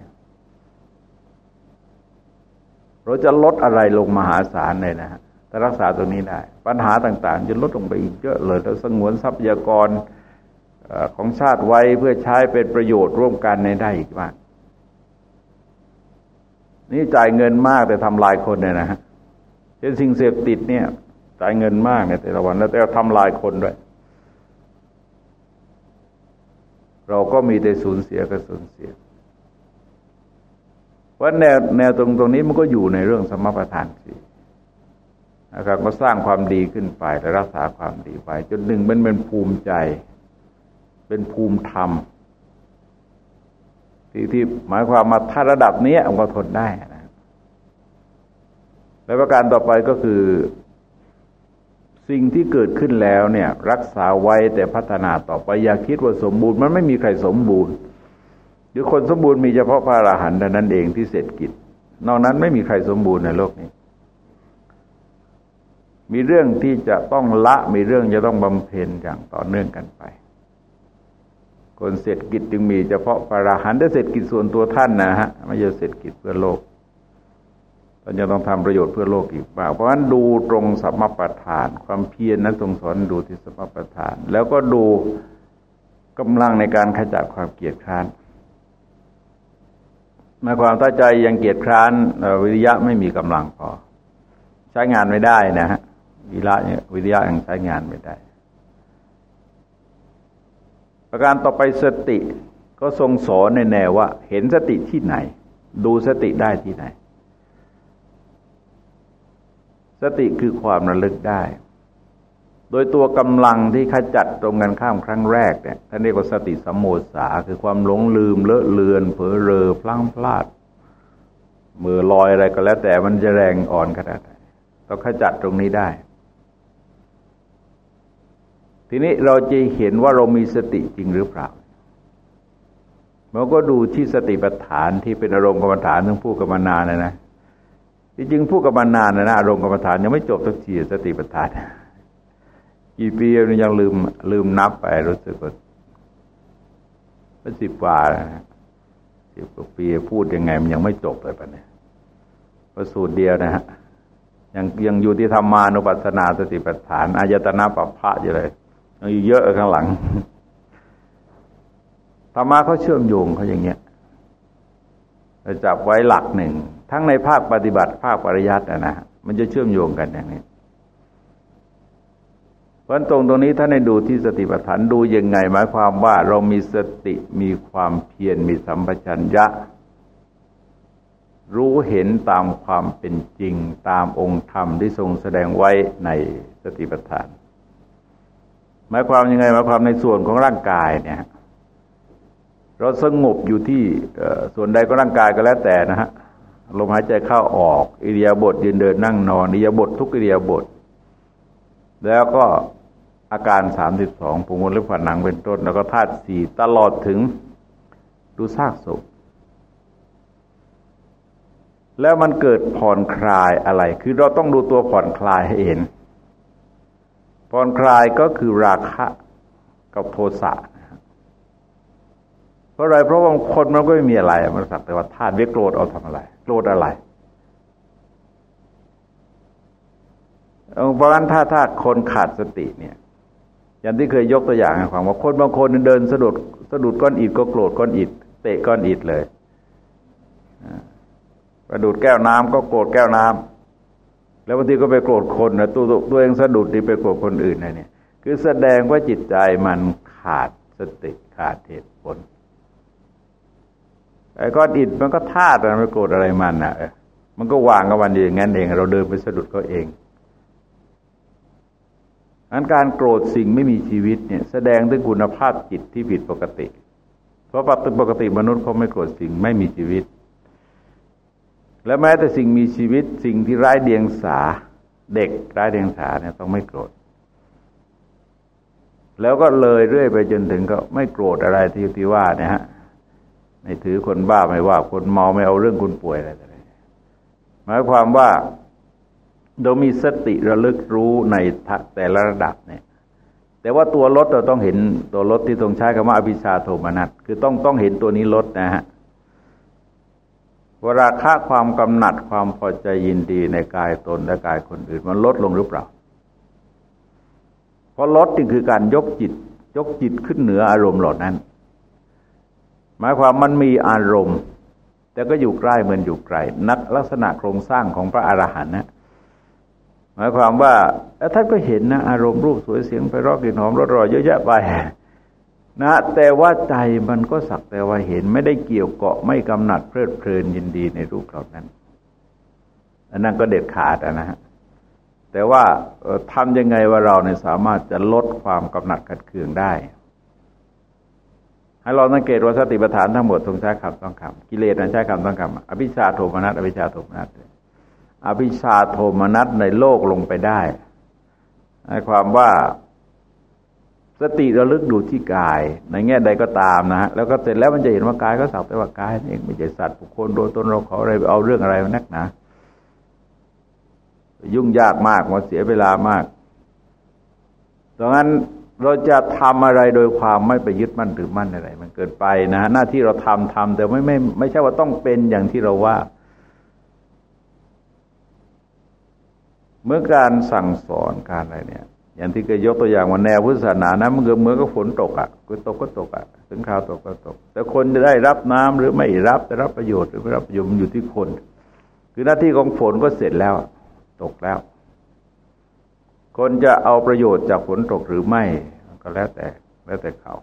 Speaker 1: เราจะลดอะไรลงมหาศาลเลยนะฮะ รักษาตรงนี้ได้ ปัญหาต่างๆ จะลดลงไปอีกเยอะเลยแล้วสงวนทรัพยากรของชาติไว้เพื่อใช้เป็นประโยชน์ร่วมกันในได้อีกมาก นี่จ่ายเงินมากแต่ทำลายคนเนี่ยนะฮะเช่นสิ่งเสพติดเนี่ย จ่ายเงินมากในแต่ละวัน แล้วแต่ทำลายคนด้วย เราก็มีแต่สูญเสียกับสูญเสียเพราะแนวแนวตรงตรงนี้มันก็อยู่ในเรื่องสมประทานสี่ นะครับก็สร้างความดีขึ้นไปและรักษาความดีไป จนหนึ่งมันเป็นภูมิใจ เป็นภูมิธรรม ที่ที่หมายความมาถ้าระดับนี้มันก็ทนได้นะและประการต่อไปก็คือ สิ่งที่เกิดขึ้นแล้วเนี่ย รักษาไว้แต่พัฒนาต่อไปอย่าคิดว่าสมบูรณ์ มันไม่มีใครสมบูรณ์ หรือคนสมบูรณ์มีเฉพาะพระอรหันต์นั้นเองที่เสร็จกิจ นอกนั้นไม่มีใครสมบูรณ์ในโลกนี้ มีเรื่องที่จะต้องละ มีเรื่องจะต้องบำเพ็ญอย่างต่อเนื่องกันไป คนเสร็จกิจจึงมีเฉพาะพระหันได้เสร็จกิจส่วนตัวท่านนะฮะไม่ใช่เสร็จกิจเพื่อโลกท่านจะต้องทำประโยชน์เพื่อโลกอีกบ้างเพราะฉะนั้นดูตรงสัมมาประธาน ความเพียรนั้นทรงสอนดูที่สัมมาประธาน แล้วก็ดูกำลังในการขจัดความเกียดคร้านมาความตั้งใจยังเกียจคร้านวิริยะไม่มีกำลังพอใช้งานไม่ได้นะฮะ วิระเนี่ยวิริยะยังใช้งานไม่ได้ ประการต่อไปสติก็ทรงสอนในแนวว่า เห็นสติที่ไหน ดูสติได้ที่ไหน สติคือความระลึกได้ โดยตัวกำลังที่ขจัดตรงกันข้ามครั้งแรกเนี่ยท่านเรียกว่าสติสัมโมสาคือความหลงลืมเลอะเลือน เผลอเรอพลั้งพลาดมือลอยอะไรก็แล้วแต่มันจะแรงอ่อนขนาดไหนต้องขจัดตรงนี้ได้ ทีนี้เราจะเห็นว่าเรามีสติจริงหรือเปล่าเราก็ดูที่สติปัฏฐานที่เป็นอารมณ์กรรมฐานทั้งผู้กรรมนานนะนะจริงๆผู้กรรมนานนะนะอารมณ์กรรมฐานยังไม่จบสักทีสติปัฏฐานกี่ปียังลืมลืมนับไปรู้สึกว่าเป็นสิบกว่าสิบกว่าปีพูดยังไง มันยังไม่จบเลยปะเนี่ยประสูตรเดียวนะฮะยังยังอยู่ที่ธรรมานุปัสสนาสติปัฏฐานอายตนะปัปพะอยู่เลย อยู่เยอะข้างหลังธรรมะเขาเชื่อมโยงเขาอย่างเงี้ยจับไว้หลักหนึ่ง ทั้งในภาคปฏิบัติภาคปริยัตินะนะมันจะเชื่อมโยงกันอย่างนี้เพราะตรงตรงนี้ท่าให้ดูที่สติปัฏฐานดูยังไง หมายความว่าเรามีสติมีความเพียรมีสัมปชัญญะ รู้เห็นตามความเป็นจริงตามองค์ธรรมที่ทรงแสดงไว้ในสติปัฏฐาน หมายความยังไงหมายความในส่วนของร่างกายเนี่ยเราสงบอยู่ที่ส่วนใดก็ร่างกายก็แล้วแต่นะฮะลมหายใจเข้าออก อิริยาบถยืนเดินนั่งนอนอิริยาบถทุกอิริยาบถแล้วก็อาการสามสิบสองปูมดหรือผนังเป็นต้น แล้วก็ธาตุสี่ตลอดถึงดูซากศพแล้วมันเกิดผ่อนคลายอะไร คือเราต้องดูตัวผ่อนคลายให้เห็น ผ่อนคลายก็คือราคะกับโทสะเพราะอะไรเพราะว่าคนมันก็ไม่มีอะไร มันสักแต่ว่าธาตุเวโกรธเอาทำอะไรโกรธอะไรเพราะฉะนั้นถ้าถ้าคนขาดสติเนี่ย อย่างที่เคยยกตัวอย่างให้ฟังว่าคนบางคนเดินสะดุดสะดุดก้อนอิฐก็โกรธก้อนอิฐเตะก้อนอิฐเลยกระดูดแก้วน้ำก็โกรธแก้วน้ำ แล้วบางทีก็ไปโกรธคนนะตัวตัวเองสะดุดที่ไปโกรธคนอื่นนะเนี่ย คือแสดงว่าจิตใจมันขาดสติขาดเหตุผลไอ้ก้อนอิฐมันก็ธาตุมันไปโกรธอะไรมันอะมันก็วางกับมันอย่างนั้นเอง เราเดินไปสะดุดก็เองอันการโกรธสิ่งไม่มีชีวิตเนี่ย แสดงถึงคุณภาพจิตที่ผิดปกติ เพราะปกติมนุษย์เขาไม่โกรธสิ่งไม่มีชีวิต และแม้แต่สิ่งมีชีวิตสิ่งที่ร้ายเดียงสาเด็กร้ายเดียงสาเนี่ยต้องไม่โกรธ แล้วก็เลยเรื่อยไปจนถึงก็ไม่โกรธอะไรที่ที่ว่าเนี่ยฮะไม่ถือคนบ้าไม่ว่า คนเมาไม่เอาเรื่องคนป่วยอะไรอะไรหมายความว่าเรามีสติระลึกรู้ในแต่ละระดับเนี่ย แต่ว่าตัวลดเราต้องเห็นตัวลดที่ตรงใช้คำว่าอภิชาโทมนัสคือต้องต้องเห็นตัวนี้ลดนะฮะ วราคะความกำหนัดความพอใจยินดีในกายตนและกายคนอื่น มันลดลงหรือเปล่า เพราะลดนี่คือการยกจิต ยกจิตขึ้นเหนืออารมณ์เหล่านั้น หมายความมันมีอารมณ์ แต่ก็อยู่ใกล้เหมือนอยู่ไกล นักลักษณะโครงสร้างของพระอรหันต์นะหมายความว่าท่านก็เห็นนะอารมณ์รูปสวยเสียงไปรอกกลิ่นหอมรสอร่อยเยอะแยะไป นะแต่ว่าใจมันก็สักแต่ว่าเห็นไม่ได้เกี่ยวเกาะไม่กำหนัดเพลิดเพลินยินดีในรูปเหล่านั้นอันนั้นก็เด็ดขาดนะฮะแต่ว่าทำยังไงว่าเราเนี่ยสามารถจะลดความกำหนัดขัดเคืองได้ให้เราสังเกตว่าสติปัฏฐานทั้งหมดทรงใช้คำต้องคำกิเลสนั้นใช้คำต้องคำอภิชาโทมนัสอภิชาโทมนัสอภิชาโทมนัสในโลกลงไปได้ให้ความว่า สติระลึกดูที่กาย ในแง่ใดก็ตามนะฮะแล้วก็เสร็จแล้วมันจะเห็นว่ากายก็สักแต่ว่ากายเองไม่ใช่สัตว์บุคคลโดยตนเราเขาอะไรเอาเรื่องอะไรมานักหนายุ่งยากมากมาเสียเวลามากดังนั้นเราจะทำอะไรโดยความไม่ไปยึดมั่นถือมั่นอะไร มันเกินไปนะหน้าที่เราทำทำแต่ไม่ไม่ไม่ใช่ว่าต้องเป็นอย่างที่เราว่า เมื่อการสั่งสอนการอะไรเนี่ย อย่างที่เคยยกตัวอย่างว่าแนวพุทธศาสนานะมันก็เหมือนกับฝนตกอะก็ตกก็ตกอะถึงข่าวตกก็ตก แต่คนจะได้รับน้ำหรือไม่รับจะรับประโยชน์หรือไม่รับประโยชน์มันอยู่ที่คน คือหน้าที่ของฝนก็เสร็จแล้ว ตกแล้ว คนจะเอาประโยชน์จากฝนตกหรือไม่ก็แล้วแต่แล้วแต่เขา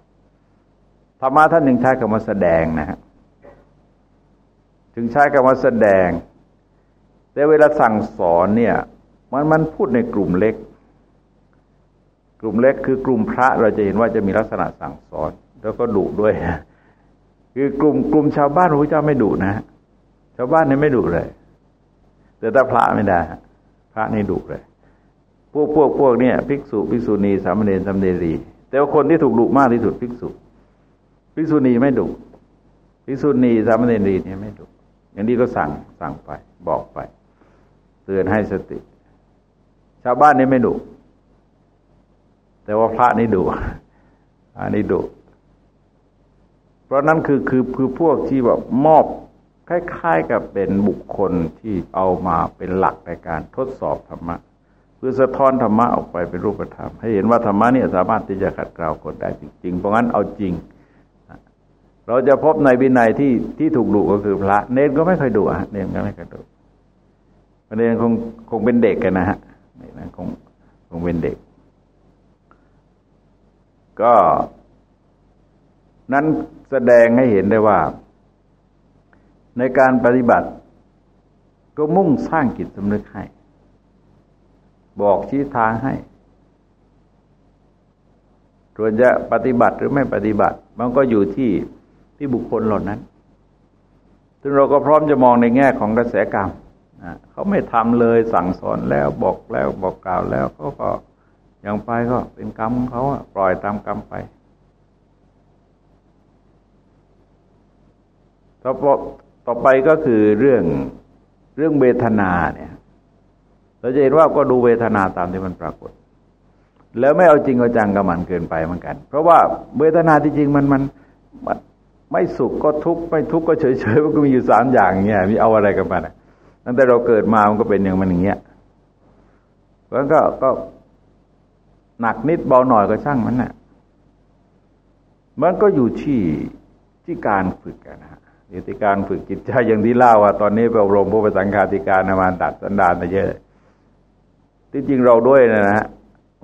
Speaker 1: ธรรมะท่านหนึ่งใช้คำว่าแสดงนะฮะถึงใช้คำว่าแสดง แต่เวลาสั่งสอนเนี่ย มันมันพูดในกลุ่มเล็ก กลุ่มเล็กคือกลุ่มพระเราจะเห็นว่าจะมีลักษณะสั่งสอน แล้วก็ดุด้วย คือกลุ่มกลุ่มชาวบ้านพระเจ้าไม่ดุนะ ชาวบ้านนี่ไม่ดุเลย แต่ถ้าพระไม่ได้พระนี่ดุเลย พวกพวกพวกเนี่ยภิกษุภิกษุณีสามเณรสามเณรี แต่ว่าคนที่ถูกดุมากที่สุดภิกษุภิกษุณีไม่ดุภิกษุณีสามเณรีเนี่ยไม่ดุอย่างนี้ก็สั่งสั่งไปบอกไปเตือนให้สติ ชาวบ้านนี่ไม่ดุ แต่ว่าพระนี่ดุอันนี้ดุเพราะนั้นคือคือคือพวกที่แบบมอบคล้าย ๆ กับเป็นบุคคลที่เอามาเป็นหลักในการทดสอบธรรมะเพื่อสะท้อนธรรมะออกไปเป็นรูปธรรม ให้เห็นว่าธรรมะเนี่ยสามารถที่จะขัดเกลาคนได้จริง ๆ เพราะงั้นเอาจริง เราจะพบในวินัยที่ที่ถูกดุก็คือพระ เนรก็ไม่เคยดุอะเนรก็ไม่เคยดุเนรคงคงเป็นเด็กกันนะฮะเนรคงคงเป็นเด็ก ก็นั้นแสดงให้เห็นได้ว่า ในการปฏิบัติ ก็มุ่งสร้างกิจสำนึกให้ บอกชี้ทางให้ส่วนจะปฏิบัติหรือไม่ปฏิบัติ มันก็อยู่ที่ที่บุคคลเหล่านั้น ซึ่งเราก็พร้อมจะมองในแง่ของกระแสกรรมเขาไม่ทำเลยสั่งสอนแล้วบอกแล้วบอกกล่าวแล้วเขาก็ อย่างไปก็เป็นกรรมของเขาปล่อยตามกรรมไปต่อต่อไปก็คือเรื่องเรื่องเวทนาเนี่ยเราจะเห็นว่าก็ดูเวทนาตามที่มันปรากฏ แล้วไม่เอาจริงเอาจังกับมันเกินไปเหมือนกัน เพราะว่าเวทนาที่จริงมันมันไม่สุขก็ทุกข์ไม่ทุกข์ก็เฉยเฉยมันก็มีอยู่สามอย่างเงี้ยมีเอาอะไรกันมาตั้งแต่เราเกิดมามันก็เป็นอย่างมันอย่างเงี้ยเพราะก็ก็ หนักนิดเบาหน่อยก็ช่างมันนะ่ะมันก็อยู่ที่ที่การฝึกนะฮะอยู่ที่การฝึกจิตใจอย่างที่เล่าว่าตอนนี้ไปอบรมพระสังฆาธิการมาดัดสันดานมาเยอะที่จริงเราด้วยนะฮะ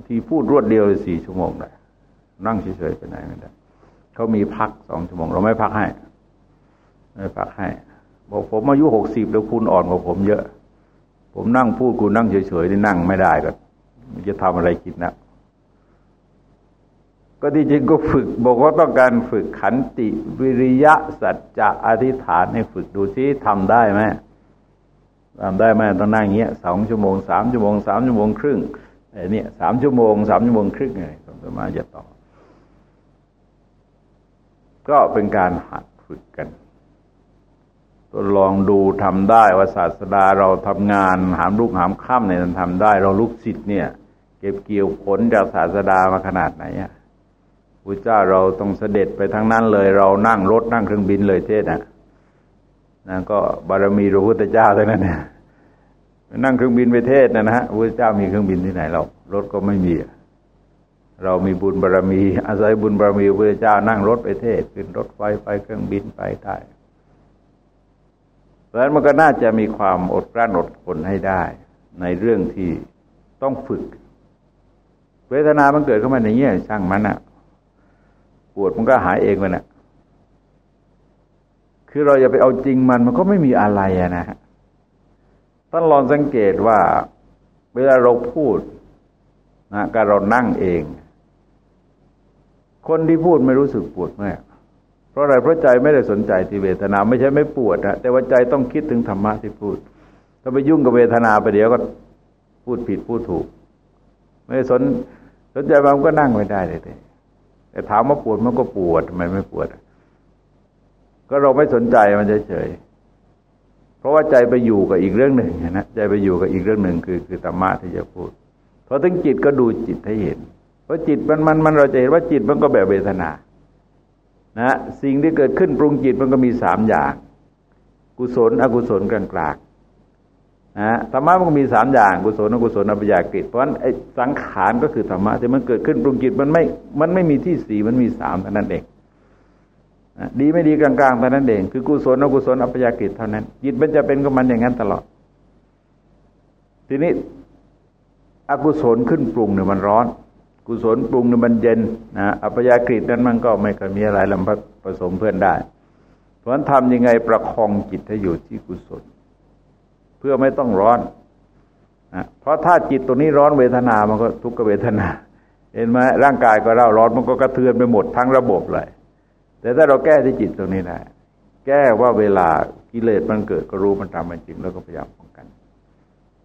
Speaker 1: ที่พูดรวดเดียวเลยสี่ชั่วโมงเลยนั่งเฉยๆไปไหนไม่ได้เขามีพักสองชั่วโมง เราไม่พักให้ ไม่พักให้บอกผมอายุหกสิบแล้วคุณอ่อนกว่าผมเยอะ ผมนั่งพูดคุณนั่งเฉยๆนี่นั่งไม่ได้ก็จะทำอะไรกินนะ ก็ที่จริงก็ฝึกบอกว่าต้องการฝึกขันติวิริยะสัจจะอธิษฐานให้ฝึกดูซิทำได้ไหมทำได้ไหมต้องนั่งเงี้ยสองชั่วโมงสามชั่วโมงสามชั่วโมงครึ่งไอ้นี่สามชั่วโมงสามชั่วโมงครึ่งไงต้อมาจะต่อ ก็เป็นการหัดฝึกกันทดลองดูทำได้ว่าศาสดาเราทำงานหามลูกหามค่ำเนี่ยทำได้ เราลูกศิษย์เนี่ย เก็บเกี่ยวผลจากศาสดามาขนาดไหนอะ พุทธเจ้าเราต้องเสด็จไปทั้งนั้นเลย เรานั่งรถนั่งเครื่องบินเลยเทศน่ะนั่นก็บารมีพระพุทธเจ้าเท่านั้นเนี่ยนั่งเครื่องบินไปเทศนะนะฮะพระเจ้ามีเครื่องบินที่ไหนเรารถก็ไม่มี เรามีบุญบารรมี อาศัยบุญบารรมีพระเจ้านั่งรถไปเทศขึ้นรถไฟไปเครื่องบินไปได้เพราะฉะนั้นมันก็น่าจะมีความอดกลั้นอดทนให้ได้ ในเรื่องที่ต้องฝึก เวทนามันเกิดขึ้นมาในเงี้ยช่างมันอะ วดมันก็หายเองมันอะคือเราอย่าไปเอาจริงมันมันก็ไม่มีอะไรอะนะฮะท่านลองสังเกตว่า เวลาเราพูดนะการเรานั่งเอง คนที่พูดไม่รู้สึกปวดเมื่อเพราะอะไรเพราะใจไม่ได้สนใจที่เวทนา ไม่ใช่ไม่ปวดนะแต่ว่าใจต้องคิดถึงธรรมะที่พูด ถ้าไปยุ่งกับเวทนาไปเดี๋ยวก็พูดผิดพูดถูก ไม่สนสนใจมันก็นั่งไม่ได้เลย แต่ถามว่าปวดมันก็ปวดทำไมไม่ปวด ก็เราไม่สนใจมันเฉยเพราะว่าใจไปอยู่กับอีกเรื่องหนึ่งนะใจไปอยู่กับอีกเรื่องหนึ่งคือคือธรรมะที่จะพูดพอถึงจิตก็ดูจิตให้เห็นเพราะจิตมันมันมันเราจะเห็นว่าจิตมันก็แบบเวทนานะสิ่งที่เกิดขึ้นปรุงจิตมันก็มีสามอย่าง กุศล อกุศลกลางกลางะธรรมะมันก็มีสามอย่างกุศลอกุศลอภิญญากิเพราะฉะนั้นไอ้สังขารก็คือธรรมะที่มันเกิดขึ้นปรุงจิตมันไม่มันไม่มีที่สี่มันมีสามเท่านั้นเองดีไม่ดีกลางๆเท่านั้นเองคือกุศลอกุศลอัปยากิเท่านั้นจิตมันจะเป็นกับมันอย่างนั้นตลอด ทีนี้อกุศลขึ้นปรุงเนี่ยมันร้อน กุศลปรุงเนี่ยมันเย็นนะอัปยากฤินั้นมันก็ไม่เคยมีอะไรลำผสมเพื่อนได้ เพราะฉะนั้นทำยังไงประคองจิตให้อยู่ที่กุศล เพื่อไม่ต้องร้อนนะเพราะถ้าจิตตัวนี้ร้อนเวทนา มันก็ทุกขเวทนา เห็นไหมร่างกายก็เร่าร้อนมันก็กระเทือนไปหมดทั้งระบบเลย แต่ถ้าเราแก้ที่จิตตรงนี้ได้แก้ว่าเวลากิเลสมันเกิดก็รู้มันทำมันจริงแล้วก็พยายามป้องกัน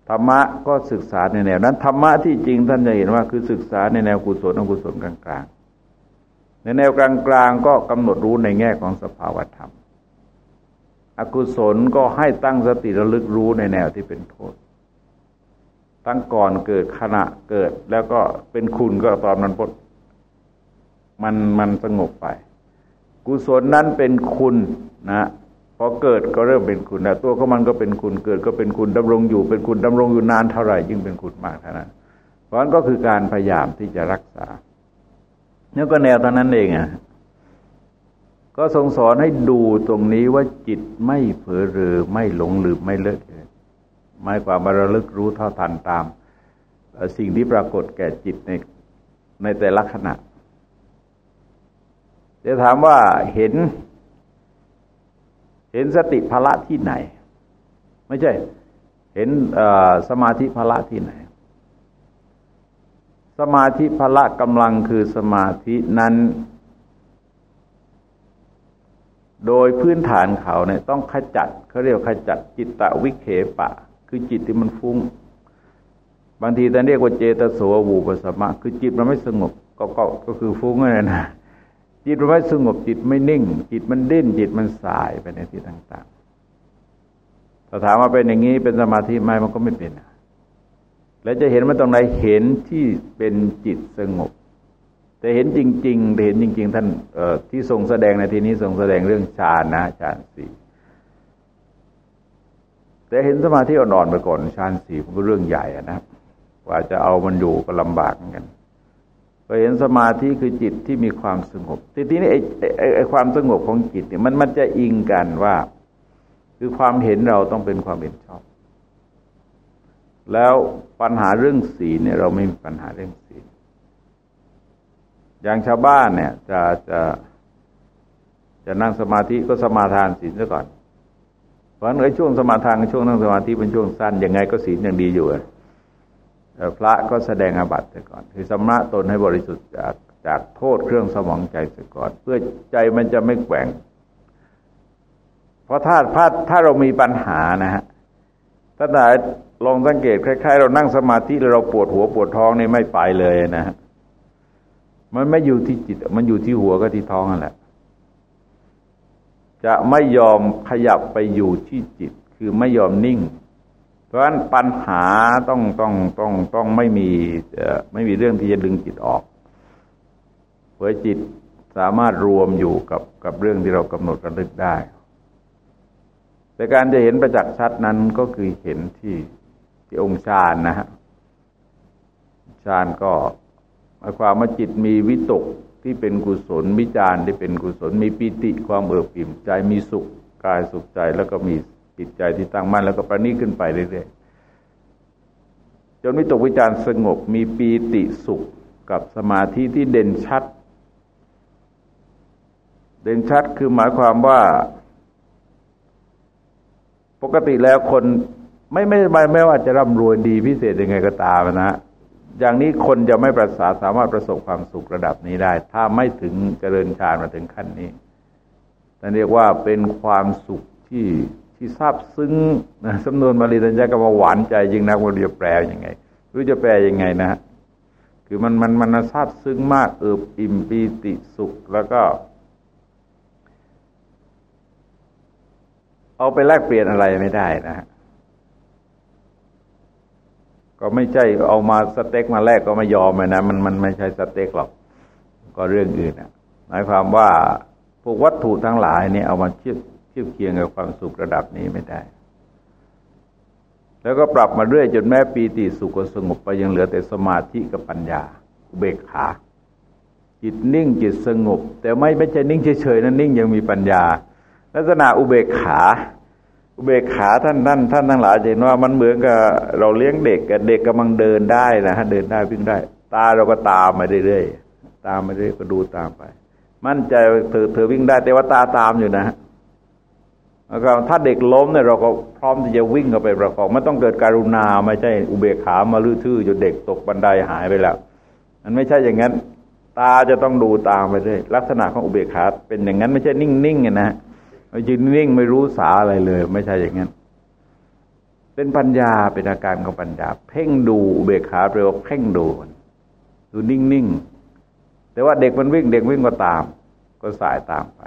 Speaker 1: ธรรมะก็ศึกษาในแนวนั้นธรรมะที่จริงท่านจะเห็นว่าคือศึกษาในแนวกุศลอกุศลกลางๆในแนวกลางๆก็กำหนดรู้ในแง่ของสภาวธรรม อกุศลก็ให้ตั้งสติระลึกรู้ในแนวที่เป็นโทษ ตั้งก่อนเกิดขณะเกิดแล้วก็เป็นคุณก็ตอนมันพดมันมันสงบไป กุศลนั้นเป็นคุณนะพอเกิดก็เริ่มเป็นคุณนะตัวของมันก็เป็นคุณเกิดก็เป็นคุณดำรงอยู่เป็นคุณดำรงอยู่นานเท่าไหร่ยิ่งเป็นคุณมากเท่านั้นเพราะนั้นก็คือการพยายามที่จะรักษานี่ก็แนวตอนนั้นเองอะ ก็ทรงสอนให้ดูตรงนี้ว่าจิตไม่เผลอเรือไม่หลงลืมไม่เลิกไม่ความมาระลึกรู้เท่าทันตาม สิ่งที่ปรากฏแก่จิตในในแต่ละขณะจะถามว่าเห็น เห็นสติภละที่ไหน ไม่ใช่ เห็นสมาธิภละที่ไหน สมาธิภละกำลังคือสมาธินั้น โดยพื้นฐานเขาเนี่ยต้องขจัดเขาเรียกขจัดจิตตวิเคปะ คือจิตที่มันฟุง้ง บางทีท่านเรียกว่าเจตโสวูปสมะ คือจิตมันไม่สงบก็ก็ก็คือฟุ้งนั่นนะจิตมันไม่สงบจิตไม่นิ่ง จิตมันดิ้นจิตมันสายไปในที่ต่างๆถ้าถามว่าเป็นอย่างนี้เป็นสมาธิไหมมันก็ไม่เป็น แล้วจะเห็นมันตรงไหนเห็นที่เป็นจิตสงบ แต่เห็นจริงๆเห็นจริง ๆ ท่านที่ทรงแสดงในที่นี้ทรงแสดงเรื่องฌานนะฌานสี่แต่เห็นสมาธิอ่อนๆไปก่อนฌานสี่มันก็เรื่องใหญ่อะนะว่าจะเอามันอยู่ก็ลำบากเหมือนกันก็เห็นสมาธิคือจิตที่มีความสงบทีนี้ไอ้ไอ้ไอ้ความสงบของจิตเนี่ยมันมันจะอิงกันว่า คือความเห็นเราต้องเป็นความเห็นชอบ แล้วปัญหาเรื่องศีลเนี่ยเราไม่มีปัญหาเรื่องศีล อย่างชาวบ้านเนี่ย จะจะจะนั่งสมาธิก็สมาทานศีลซะก่อน เพราะฉะนั้นไอ้ช่วงสมาทานกับช่วงนั่งสมาธิเป็นช่วงสั้นยังไงก็ศีลยังดีอยู่พระก็แสดงอาบัติก่อน คือสำระตนให้บริสุทธิ์จากจากโทษเครื่องสมองใจเสียก่อน เพื่อใจมันจะไม่แกว่ง เพราะถ้าถ้าถ้าเรามีปัญหานะฮะถ้าไหนลองสังเกตคล้ายๆ เรานั่งสมาธิแล้วเราปวดหัวปวดท้องนี่ไม่ไปเลยนะฮะ มันไม่อยู่ที่จิต มันอยู่ที่หัวก็ที่ท้องนั่นแหละ จะไม่ยอมขยับไปอยู่ที่จิต คือไม่ยอมนิ่ง เพราะฉะนั้นปัญหาต้องต้องต้องต้องไม่มีไม่มีเรื่องที่จะดึงจิตออกเพื่อจิตสามารถรวมอยู่กับกับเรื่องที่เรากำหนดระลึกได้ แต่การจะเห็นประจักษ์ชัดนั้นก็คือเห็นที่ที่องค์ฌานนะฮะฌานก็ หมายความว่าจิตมีวิตกที่เป็นกุศลวิจารที่เป็นกุศลมีปิติความเอิบอิ่มใจมีสุขกายสุขใจแล้วก็มีจิตใจที่ตั้งมั่นแล้วก็ประณีขึ้นไปเรื่อยๆจนวิตกวิจารสงบมีปีติสุขกับสมาธิที่เด่นชัด เด่นชัดคือหมายความว่า ปกติแล้วคนไม่ไม่ไม่ไม่ว่าจะร่ำรวยดีพิเศษยังไงก็ตามนะ อย่างนี้คนจะไม่ประสาสามารถประสบความสุขระดับนี้ได้ ถ้าไม่ถึงเจริญฌานมาถึงขั้นนี้นั่นเรียกว่าเป็นความสุขที่ที่ซาบซึ้งนะสำนวนบาลีตัญญาก็ว่าหวานใจจริงนะว่าจะแปลยังไงรู้จะแปลยังไงนะคือมันมันมันซาบซึ้งมากเอิบอิ่มปีติสุขแล้วก็ เอาไปแลกเปลี่ยนอะไรไม่ได้นะฮะ ก็ไม่ใช่เอามาสเต็กมาแลกก็ไม่ยอมนะมันมันไม่ใช่สเต็กหรอก ก็เรื่องอื่นนะหมายความว่าพวกวัตถุทั้งหลายเนี่ยเอามาเทียบเทียบเคียงกับความสุขระดับนี้ไม่ได้ แล้วก็ปรับมาเรื่อยจนแม้ปีติสุขก็สงบไปยังเหลือแต่สมาธิกับปัญญาอุเบกขา จิตนิ่งจิตสงบ แต่ไม่ไม่ใช่นิ่งเฉยๆนั้นนิ่งยังมีปัญญา ลักษณะอุเบกขา อุเบกขาท่านท่านท่านทั้งหลายเห็นว่ามันเหมือนกับเราเลี้ยงเด็กกับเด็กกำลังเดินได้นะฮะเดินได้วิ่งได้ ตาเราก็ตามมาเรื่อยๆตามมาเรื่อยก็ดูตามไป มั่นใจเธอเธอวิ่งได้แต่ว่าตาตามอยู่นะฮะแล้วก็ถ้าเด็กล้มเนี่ยเราก็พร้อมที่จะวิ่งเข้าไปประคองไม่ต้องเกิดการุณาไม่ใช่อุเบกขามาลื้อทื่อจนเด็กตกบันไดหายไปแล้วมันไม่ใช่อย่างนั้น ตาจะต้องดูตามไปด้วยลักษณะของอุเบกขาเป็นอย่างนั้นไม่ใช่นิ่งๆนะฮะ ยืนนิ่งไม่รู้สาอะไรเลย ไม่ใช่อย่างนั้น เป็นปัญญาเป็นอาการของปัญญา เพ่งดูเบกขาแปลว่าเพ่งดูดูนิ่งๆแต่ว่าเด็กมันวิ่งเด็กวิ่งก็ตาม ก็สายตามไป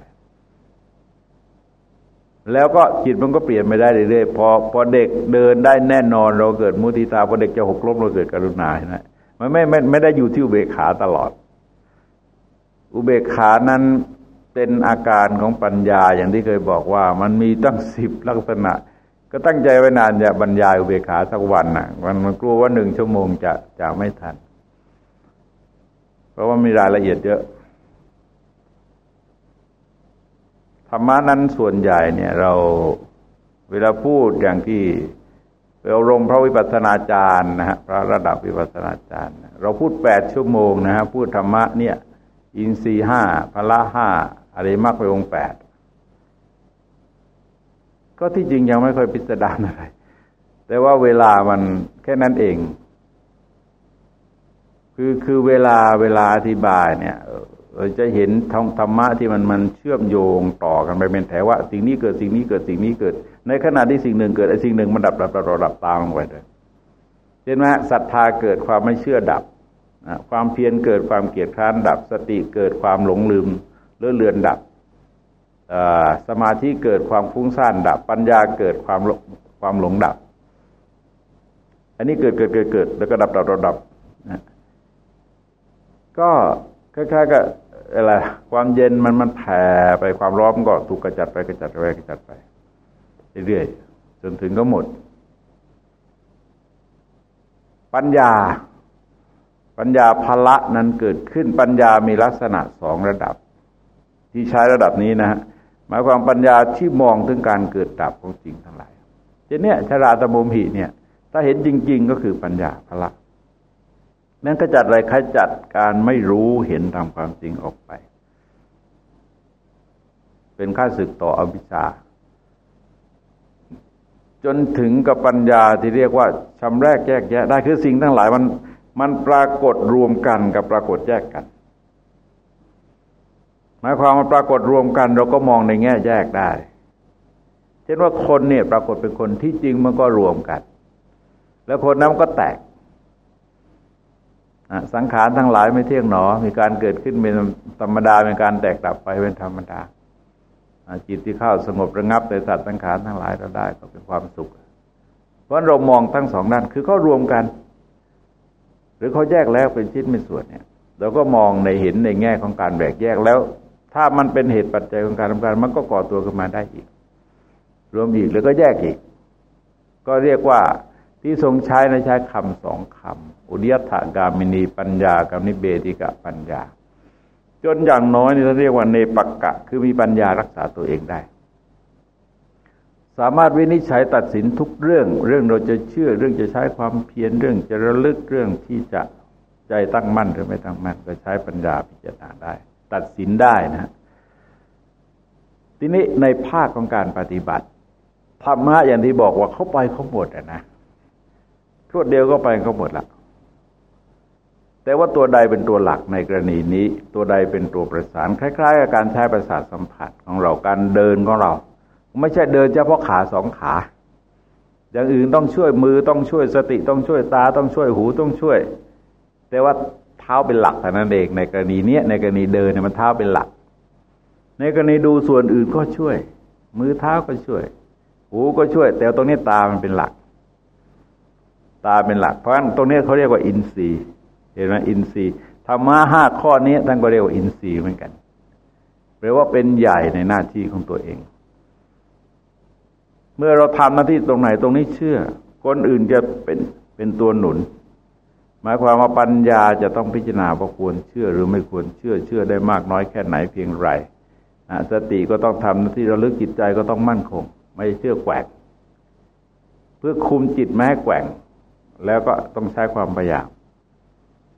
Speaker 1: แล้วก็จิตมันก็เปลี่ยนไม่ได้เรื่อยๆพอพอเด็กเดินได้แน่นอนเราเกิดมุทิตาพอเด็กจะหกล้มเราเกิดกรุณาใช่ไหมมันไม่ไม่ไม่ได้อยู่ที่อุเบกขาตลอด อุเบกขานั้น เป็นอาการของปัญญาอย่างที่เคยบอกว่า มันมีตั้งสิบลักษณะ ก็ตั้งใจไว้นานจะบรรยายอุเบกขาสักวันน่ะมันมันกลัวว่าหนึ่งชั่วโมงจะจะไม่ทัน เพราะว่ามีรายละเอียดเยอะธรรมะนั้นส่วนใหญ่เนี่ย เราเวลาพูดอย่างที่เราลงพระวิปัสสนาจารย์นะฮะพระระดับวิปัสสนาจารย์ เราพูดแปดชั่วโมงนะฮะพูดธรรมะเนี่ย อินทรีห้าพละห้า อะไรมากไปองแปด ก็ที่จริงยังไม่ค่อยพิสดารอะไร แต่ว่าเวลามันแค่นั้นเอง คือคือเวลาเวลาอธิบายเนี่ยเราจะเห็นธรรมะที่มันมันเชื่อมโยงต่อกันไปเป็นแถวว่า สิ่งนี้เกิดสิ่งนี้เกิดสิ่งนี้เกิด ในขณะที่สิ่งหนึ่งเกิดไอ้สิ่งหนึ่งมันดับดับดับดับตามลงไปเลยเห็นไหมศรัทธาเกิดความไม่เชื่อดับความเพียรเกิดความเกียดคร้านดับสติเกิดความหลงลืม เลื่อนเลือนดับสมาธิเกิดความฟุ้งซ่านดับ ปัญญาเกิดความความหลงดับ อันนี้เกิดเกิดเกิดเกิดแล้วก็ดับดับดับดับก็คล้ายๆกับอะไรความเย็นมันมันแผ่ไปความร้อนก็ถูกกระจัดไปกระจัดไปกระจัดไป เรื่อยๆจนถึงก็หมด ปัญญา ปัญญาภละนั้นเกิดขึ้นปัญญามีลักษณะสองระดับ ที่ใช้ระดับนี้นะฮะหมายความปัญญาที่มองถึงการเกิดดับของจริงทั้งหลายเช่นนี้ชราตมุมหิเนี่ย ถ้าเห็นจริง ๆ ก็คือปัญญาภละนั้นขจัดอะไรขจัดการไม่รู้เห็นตามความจริงออกไป เป็นค่าศึกต่ออวิชชา จนถึงกับปัญญาที่เรียกว่าชำแรกแยกแยะ ได้คือสิ่งทั้งหลายมันมันปรากฏรวมกันกับปรากฏแยกกัน หมายความว่าปรากฏรวมกัน เราก็มองในแง่แยกได้เช่นว่าคนเนี่ยปรากฏเป็นคนที่จริงมันก็รวมกัน แล้วคนนั้นก็แตกสังขารทั้งหลายไม่เที่ยงหนอ มีการเกิดขึ้นเป็นธรรมดาเป็นการแตกดับไปเป็นธรรมดาจิตที่เข้าสงบระงับในสัตว์สังขารทั้งหลายเราได้ก็เป็นความสุข เพราะเรามองทั้งสองด้านคือเขารวมกัน หรือเขาแยกแล้วเป็นชิ้นเป็นส่วนเนี่ย เราก็มองในเห็นในแง่ของการแบ่งแยกแล้ว ถ้ามันเป็นเหตุปัจจัยของการทำการมันก็ก่อตัวขึ้นมาได้อีก รวมอีกแล้วก็แยกอีก ก็เรียกว่าที่ทรงใช้ในใช้คำสองคำอุดยถากามินีปัญญากับนิเบติกะปัญญา จนอย่างน้อยนี่เราเรียกว่าเนปกะ คือมีปัญญารักษาตัวเองได้ สามารถวินิจฉัยตัดสินทุกเรื่อง เรื่องเราจะเชื่อเรื่องจะใช้ความเพียรเรื่องจะระลึกเรื่องที่จะใจตั้งมั่นหรือไม่ตั้งมั่นก็ใช้ปัญญาพิจารณาได้ ตัดสินได้นะทีนี้ในภาคของการปฏิบัติธรรมะอย่างที่บอกว่าเขาไปเขาหมดนะรวดเดียวก็ไปก็หมดละแต่ว่าตัวใดเป็นตัวหลักในกรณีนี้ ตัวใดเป็นตัวประสานคล้ายๆกับการใช้ประสาทสัมผัสของเราการเดินของเรา ไม่ใช่เดินเฉพาะขาสองขา อย่างอื่นต้องช่วยมือต้องช่วยสติต้องช่วยตาต้องช่วยหูต้องช่วย แต่ว่า ท้าเป็นหลักแต่นั้นเองในกรณีเนี้ยในกรณีเดินเนี่ยมันเท้าเป็นหลัก ในกรณีดูส่วนอื่นก็ช่วย มือเท้าก็ช่วย หูก็ช่วย แต่ตรงนี้ตามันเป็นหลัก ตาเป็นหลัก เพราะฉะนั้นตรงนี้เขาเรียกว่าอินทรีย์ เห็นไหมอินทรีย์ธรรมะห้าข้อนี้ท่านก็เรียกว่าอินทรีย์เหมือนกันแปลว่าเป็นใหญ่ในหน้าที่ของตัวเอง เมื่อเราทำหน้าที่ตรงไหนตรงนี้เชื่อ คนอื่นจะเป็นเป็นตัวหนุน มายความว่าปัญญาจะต้องพิจารณาว่าควรเชื่อหรือไม่ควรเชื่อเชื่อได้มากน้อยแค่ไหนเพียงไรสติก็ต้องทำหน้าที่ระลึกจิตใจก็ต้องมั่นคง ไม่เชื่อแกว่งเพื่อคุมจิตไม่ให้แกว่ง แล้วก็ต้องใช้ความพยายาม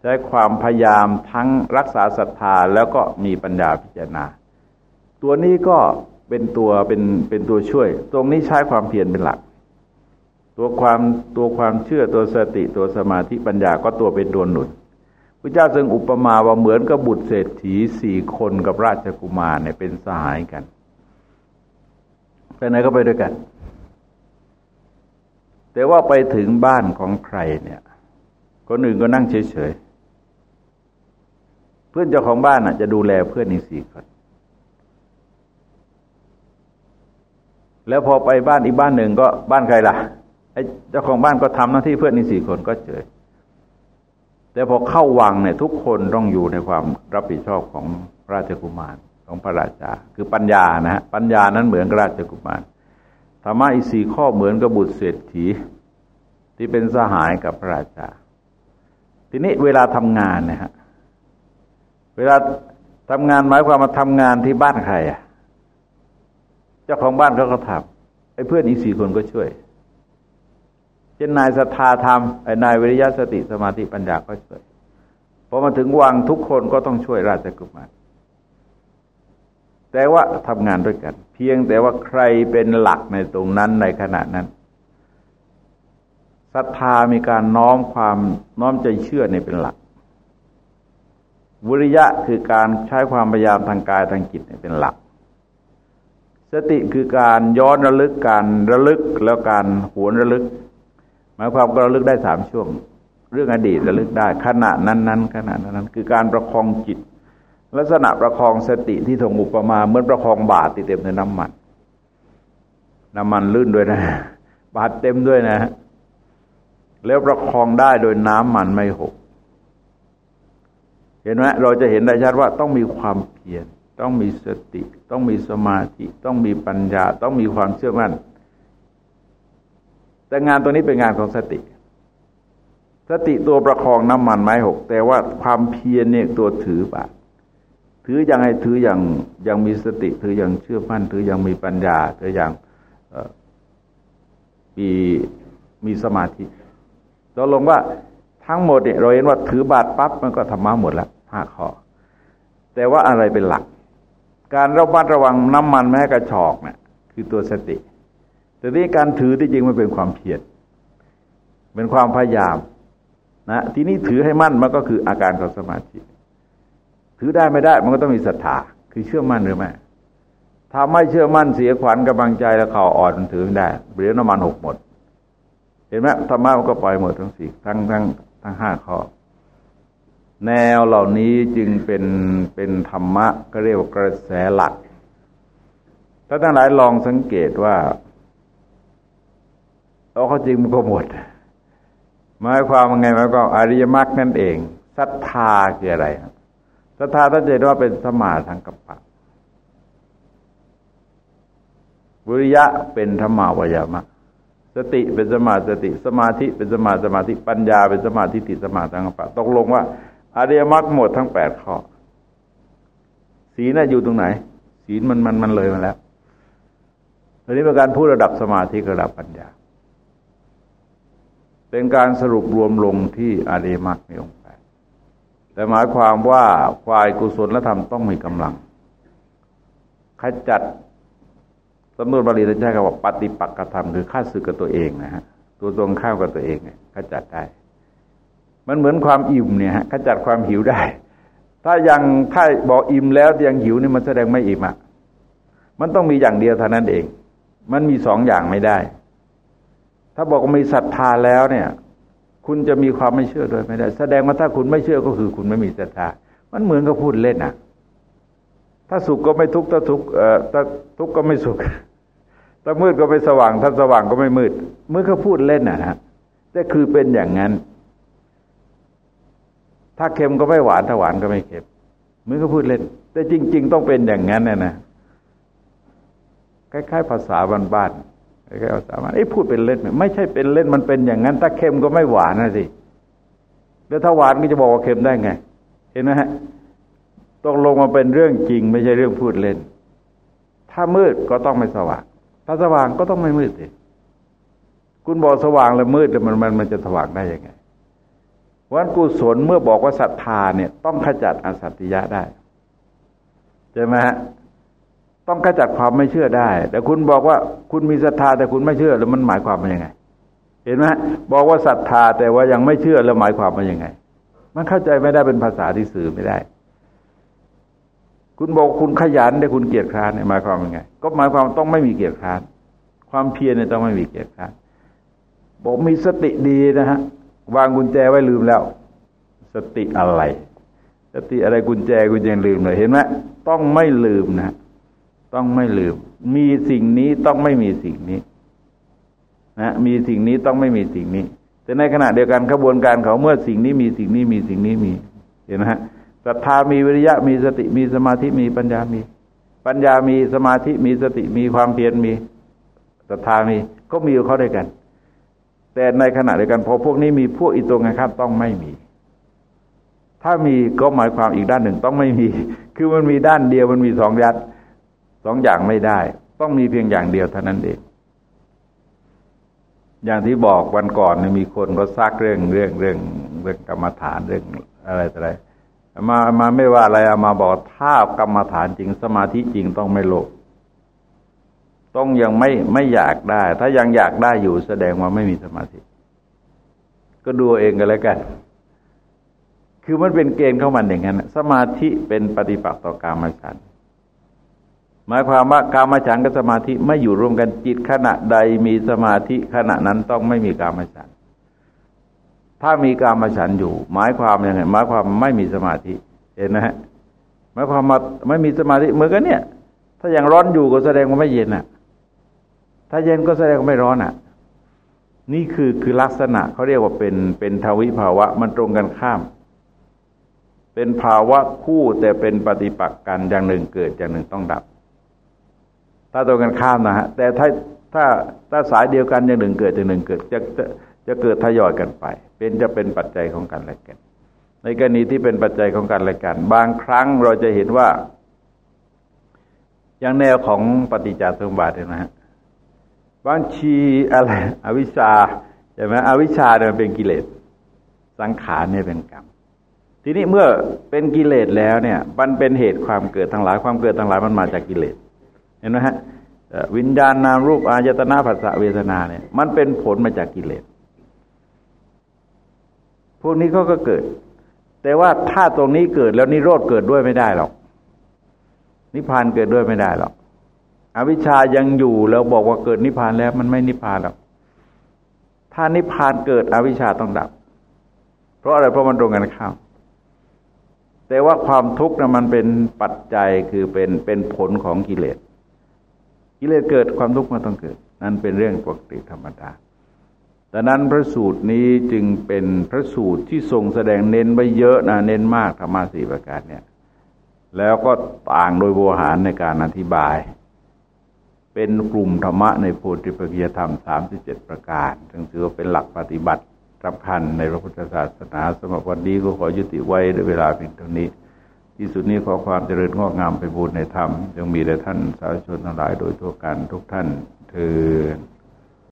Speaker 1: ใช้ความพยายามทั้งรักษาศรัทธาแล้วก็มีปัญญาพิจารณา ตัวนี้ก็เป็นตัวเป็นเป็นตัวช่วย ตรงนี้ใช้ความเพียรเป็นหลัก ตัวความตัวความเชื่อตัวสติตัวสมาธิปัญญาก็ตัวเป็นตัวหนุนพระเจ้าจึงอุปมาว่าเหมือนกับบุตรเศรษฐีสี่คนกับราชกุมารเนี่ยเป็นสหายกันไปไหนก็ไปด้วยกัน แต่ว่าไปถึงบ้านของใครเนี่ยคนอื่นก็นั่งเฉยๆ เพื่อนเจ้าของบ้านอะ จะดูแลเพื่อนอีกสี่คน แล้วพอไปบ้านอีกบ้านหนึ่งก็บ้านใครล่ะ เจ้าของบ้านก็ทำหน้าที่เพื่อนอีกสี่คนก็เฉยแต่พอเข้าวังเนี่ยทุกคนต้องอยู่ในความรับผิดชอบของราชกุมารของพระราชา คือปัญญานะฮะปัญญานั้นเหมือนราชกุมารธรรมะอีสี่ข้อเหมือนกับบุตรเศรษฐีที่เป็นสหายกับพระราชา ทีนี้เวลาทำงานนะฮะเวลาทำงานหมายความมาทำงานที่บ้านใครอะ เจ้าของบ้านเขาก็ทำไอ้เพื่อนอีสี่คนก็ช่วย ช่นนายศรัทธาทำไอ้นายวิริยะสติสมาธิปัญญาก็ช่วยพอมาถึงวังทุกคนก็ต้องช่วยราชกุมารแต่ว่าทำงานด้วยกัน เพียงแต่ว่าใครเป็นหลักในตรงนั้นในขณะนั้นศรัทธามีการน้อมความน้อมใจเชื่อในเป็นหลัก วิริยะคือการใช้ความพยายามทางกายทางจิตเป็นหลัก สติคือการย้อนระลึกการระลึกแล้วการหวนระลึก หมายความก็ระลึกได้สามช่วง เรื่องอดีตระลึกได้ขณะนั้นๆขณะนั้นนั้นคือการประคองจิต ลักษณะประคองสติที่ถงอุปมาเหมือนประคองบาตรที่เต็มด้วยน้ำมัน น้ำมันลื่นด้วยนะ บาตรเต็มด้วยนะ แล้วประคองได้โดยน้ำมันไม่หก เห็นไหมเราจะเห็นได้ชัดว่าต้องมีความเพียรต้องมีสติ ต้องมีสมาธิ ต้องมีปัญญา ต้องมีความเชื่อมั่น แต่งานตัวนี้เป็นงานของสติ สติตัวประคองน้ำมันไม้หก แต่ว่าความเพียรเนี่ยตัวถือบาถืออย่างไรถืออย่างยังมีสติ ถืออย่างเชื่อมั่นถืออย่างมีปัญญา ถืออย่างมีมีสมาธิเราลงว่าทั้งหมดเนี่ยเราเห็นว่าถือบาตรปั๊บมันก็ธรรมะหมดแล้วห้าข้อแต่ว่าอะไรเป็นหลัก การระมัดระวังน้ำมันแม้กระชอกเนะี่ยคือตัวสติ แต่ที่การถือที่จริงมันเป็นความเพียรเป็นความพยายามนะทีนี้ถือให้มั่นมันก็คืออาการของสมาธิถือได้ไม่ได้มันก็ต้องมีศรัทธาคือเชื่อมั่นหรือไม่ถ้าไม่เชื่อมั่นเสียขวัญกำลังใจแล้วข่าอ่อนถือไม่ได้เรียนน้ำมันหกหมด เห็นไหมธรรมะมันก็ปล่อยหมดทั้งสี่ทั้งทั้งทั้งห้าข้อแนวเหล่านี้จึงเป็นเป็นธรรมะก็เรียกว่ากระแสหลักถ้าทั้งหลายลองสังเกตว่า เอาเขาจริงมันก็หมดหมายความว่าไงหมายความอริยมรรคนั่นเองศรัทธาคืออะไรศรัทธาถ้าเจตว่าเป็นสมาทางกัปปะวิริยะเป็นธรรมาวายามะ สติเป็นสมาสติ สมาธิเป็นสมาสมาธิปัญญาเป็นสมาธิติสมาสังกัปปะตกลงว่าอริยมรรคหมดทั้งแปดข้อศีลน่ะอยู่ตรงไหน ศีลมันมันมันเลยมาแล้วอันนี้เป็นการพูดระดับสมาธิระดับปัญญา เป็นการสรุปรวมลงที่อริมรรคในองค์แปดแต่หมายความว่าควายกุศลและธรรมต้องมีกำลังขจัดสำนวนบาลีจะใช้คำว่าปฏิปักษธรรมคือฆ่าศึกกับตัวเองนะฮะตัวตรงข้ามกับตัวเองเนี่ยขจัดได้ มันเหมือนความอิ่มเนี่ยฮะขจัดความหิวได้ ถ้ายังถ้าบอกอิ่มแล้วยังหิวนี่มันแสดงไม่อิ่มอะมันต้องมีอย่างเดียวเท่านั้นเอง มันมีสองอย่างไม่ได้ ถ้าบอกว่ามีศรัทธาแล้วเนี่ย คุณจะมีความไม่เชื่อโดยไม่ได้ แสดงว่าถ้าคุณไม่เชื่อก็คือคุณไม่มีศรัทธา มันเหมือนกับพูดเล่นอะ ถ้าสุขก็ไม่ทุกข์ถ้าทุกข์เอ่อถ้าทุกข์ก็ไม่สุขถ้ามืดก็ไม่สว่าง ถ้าสว่างก็ไม่มืดเมื่อเขาพูดเล่นนะฮะแต่คือเป็นอย่างนั้น ถ้าเค็มก็ไม่หวานถ้าหวานก็ไม่เค็มเมื่อเขาพูดเล่น แต่จริง ๆ ต้องเป็นอย่างนั้นนะนะคล้ายๆ ภาษาบ้านๆ คล้ายๆภาษาบ้านไอ้พูดเป็นเล่น ไม่ใช่เป็นเล่นมันเป็นอย่างนั้น ถ้าเค็มก็ไม่หวานนะสิแล้วถ้าหวานก็จะบอกว่าเค็มได้ไง เห็นไหมฮะต้องลงมาเป็นเรื่องจริง ไม่ใช่เรื่องพูดเล่น ถ้ามืดก็ต้องไม่สว่าง ถ้าสว่างก็ต้องไม่มืดสิคุณบอกสว่างแล้วมืดมันมันมันจะสว่างได้ยังไงวันกุศลเมื่อบอกว่าศรัทธาเนี่ย ต้องขจัดอสัตติยะได้ใช่ไหมฮะ ต้องขจัดความไม่เชื่อได้ แต่คุณบอกว่าคุณมีศรัทธาแต่คุณไม่เชื่อแล้วมันหมายความว่ายังไง เห็นไหมบอกว่าศรัทธาแต่ว่ายังไม่เชื่อแล้วหมายความว่ายังไง มันเข้าใจไม่ได้เป็นภาษาที่สื่อไม่ได้ คุณบอกคุณขยันแต่คุณเกียจคร้านหมายความยังไง ก็หมายความต้องไม่มีเกียจคร้าน ความเพียรเนี่ยต้องไม่มีเกียจคร้านบอกมีสติดีนะฮะวางกุญแจไว้ลืมแล้ว สติอะไร สติอะไรกุญแจกุญแจลืมเลยเห็นไหมต้องไม่ลืมนะ ต้องไม่ลืม มีสิ่งนี้ต้องไม่มีสิ่งนี้นะมีสิ่งนี้ต้องไม่มีสิ่งนี้ แต่ในขณะเดียวกันกระบวนการเขาเมื่อสิ่งนี้มีสิ่งนี้มีสิ่งนี้มี เห็นไหมฮะศรัทธามีวิริยะมีสติมีสมาธิมีปัญญามี ปัญญามีสมาธิมีสติมีความเพียรมีศรัทธามีก็มีเขาด้วยกัน แต่ในขณะเดียวกันพอพวกนี้มีพวกอีตรงกันครับต้องไม่มี ถ้ามีก็หมายความอีกด้านหนึ่งต้องไม่มี คือมันมีด้านเดียวมันมีสองยัด สองอย่างไม่ได้ ต้องมีเพียงอย่างเดียวเท่านั้นเองอย่างที่บอกวันก่อนมีคนก็ซักเรื่องเรื่องเรื่องเรื่องกรรมฐานเรื่องอะไรอะไรมามาไม่ว่าอะไรามาบอกถ้ากรรมฐานจริงสมาธิจริงต้องไม่โลภต้องยังไม่ไม่อยากได้ ถ้ายังอยากได้อยู่แสดงว่าไม่มีสมาธิ ก็ดูเองกันแล้วกัน คือมันเป็นเกณฑ์เข้ามันอย่างนั้นสมาธิเป็นปฏิปักษ์ต่อกามฉัน หมายความว่ากามฉันกับสมาธิไม่อยู่รวมกันจิตขณะใดมีสมาธิขณะนั้นต้องไม่มีกามฉัน ถ้ามีกามฉันอยู่ หมายความยังไงหมายความไม่มีสมาธิ เห็นไหมฮะหมายความว่าไม่มีสมาธิเหมือนกันเนี่ย ถ้ายังร้อนอยู่ก็แสดงว่าไม่เย็นอะ ถ้าเย็นก็แสดงว่าไม่ร้อนอะ นี่คือคือลักษณะเขาเรียกว่าเป็นเป็นทวิภาวะมันตรงกันข้าม เป็นภาวะคู่แต่เป็นปฏิปักษ์กันอย่างหนึ่งเกิดอย่างหนึ่งต้องดับ ถ้าตรงกันข้ามนะฮะแต่ถ้าถ้าถ้าสายเดียวกันอย่างหนึ่งเกิดอย่างหนึ่งเกิดจะจะจะเกิดทยอยกันไป เป็นจะเป็นปัจจัยของกันและกัน ในกรณีที่เป็นปัจจัยของกันและกัน บางครั้งเราจะเห็นว่า อย่างแนวของปฏิจจสมบัตินะฮะบางชีอะไร อวิชชาใช่ไหมอวิชชาเนี่ยเป็นกิเลส สังขารเนี่ยเป็นกรรมทีนี้เมื่อเป็นกิเลสแล้วเนี่ย มันเป็นเหตุความเกิดทั้งหลายความเกิดทั้งหลายมันมาจากกิเลส เห็นไหมฮะวิญญาณนามรูปอายตนะภาษาเวทนาเนี่ย มันเป็นผลมาจากกิเลสพวกนี้เขาก็เกิด แต่ว่าถ้าตรงนี้เกิดแล้วนิโรธเกิดด้วยไม่ได้หรอกนิพพานเกิดด้วยไม่ได้หรอกอวิชายังอยู่แล้วบอกว่าเกิดนิพพานแล้วมันไม่นิพพานหรอกถ้านิพพานเกิดอวิชชาต้องดับ เพราะอะไรเพราะมันตรงกันข้ามแต่ว่าความทุกข์นะมันเป็นปัจจัยคือเป็นเป็นผลของกิเลส กิเลสเกิดความทุกข์มันต้องเกิด นั่นเป็นเรื่องปกติธรรมดาดังนั้นพระสูตรนี้จึงเป็นพระสูตรที่ทรงแสดงเน้นไว้เยอะนะเน้นมากธรรมะสี่ประการเนี่ย แล้วก็ต่างโดยโวหารในการอธิบาย เป็นกลุ่มธรรมะในโพธิปัจจธรรมสามสิบเจ็ดประการจึงถือว่าเป็นหลักปฏิบัติสำคัญในพระพุทธศาสนาสมวันนี้ก็ขอยุติไว้ในเวลาเพียงเท่านี้ ที่สุดนี้ขอความเจริญงอกงามไปบูรณนธรรมยังมีแด่ท่านสาธุชนทั้งหลายโดยทั่วกันทุกท่านเทอ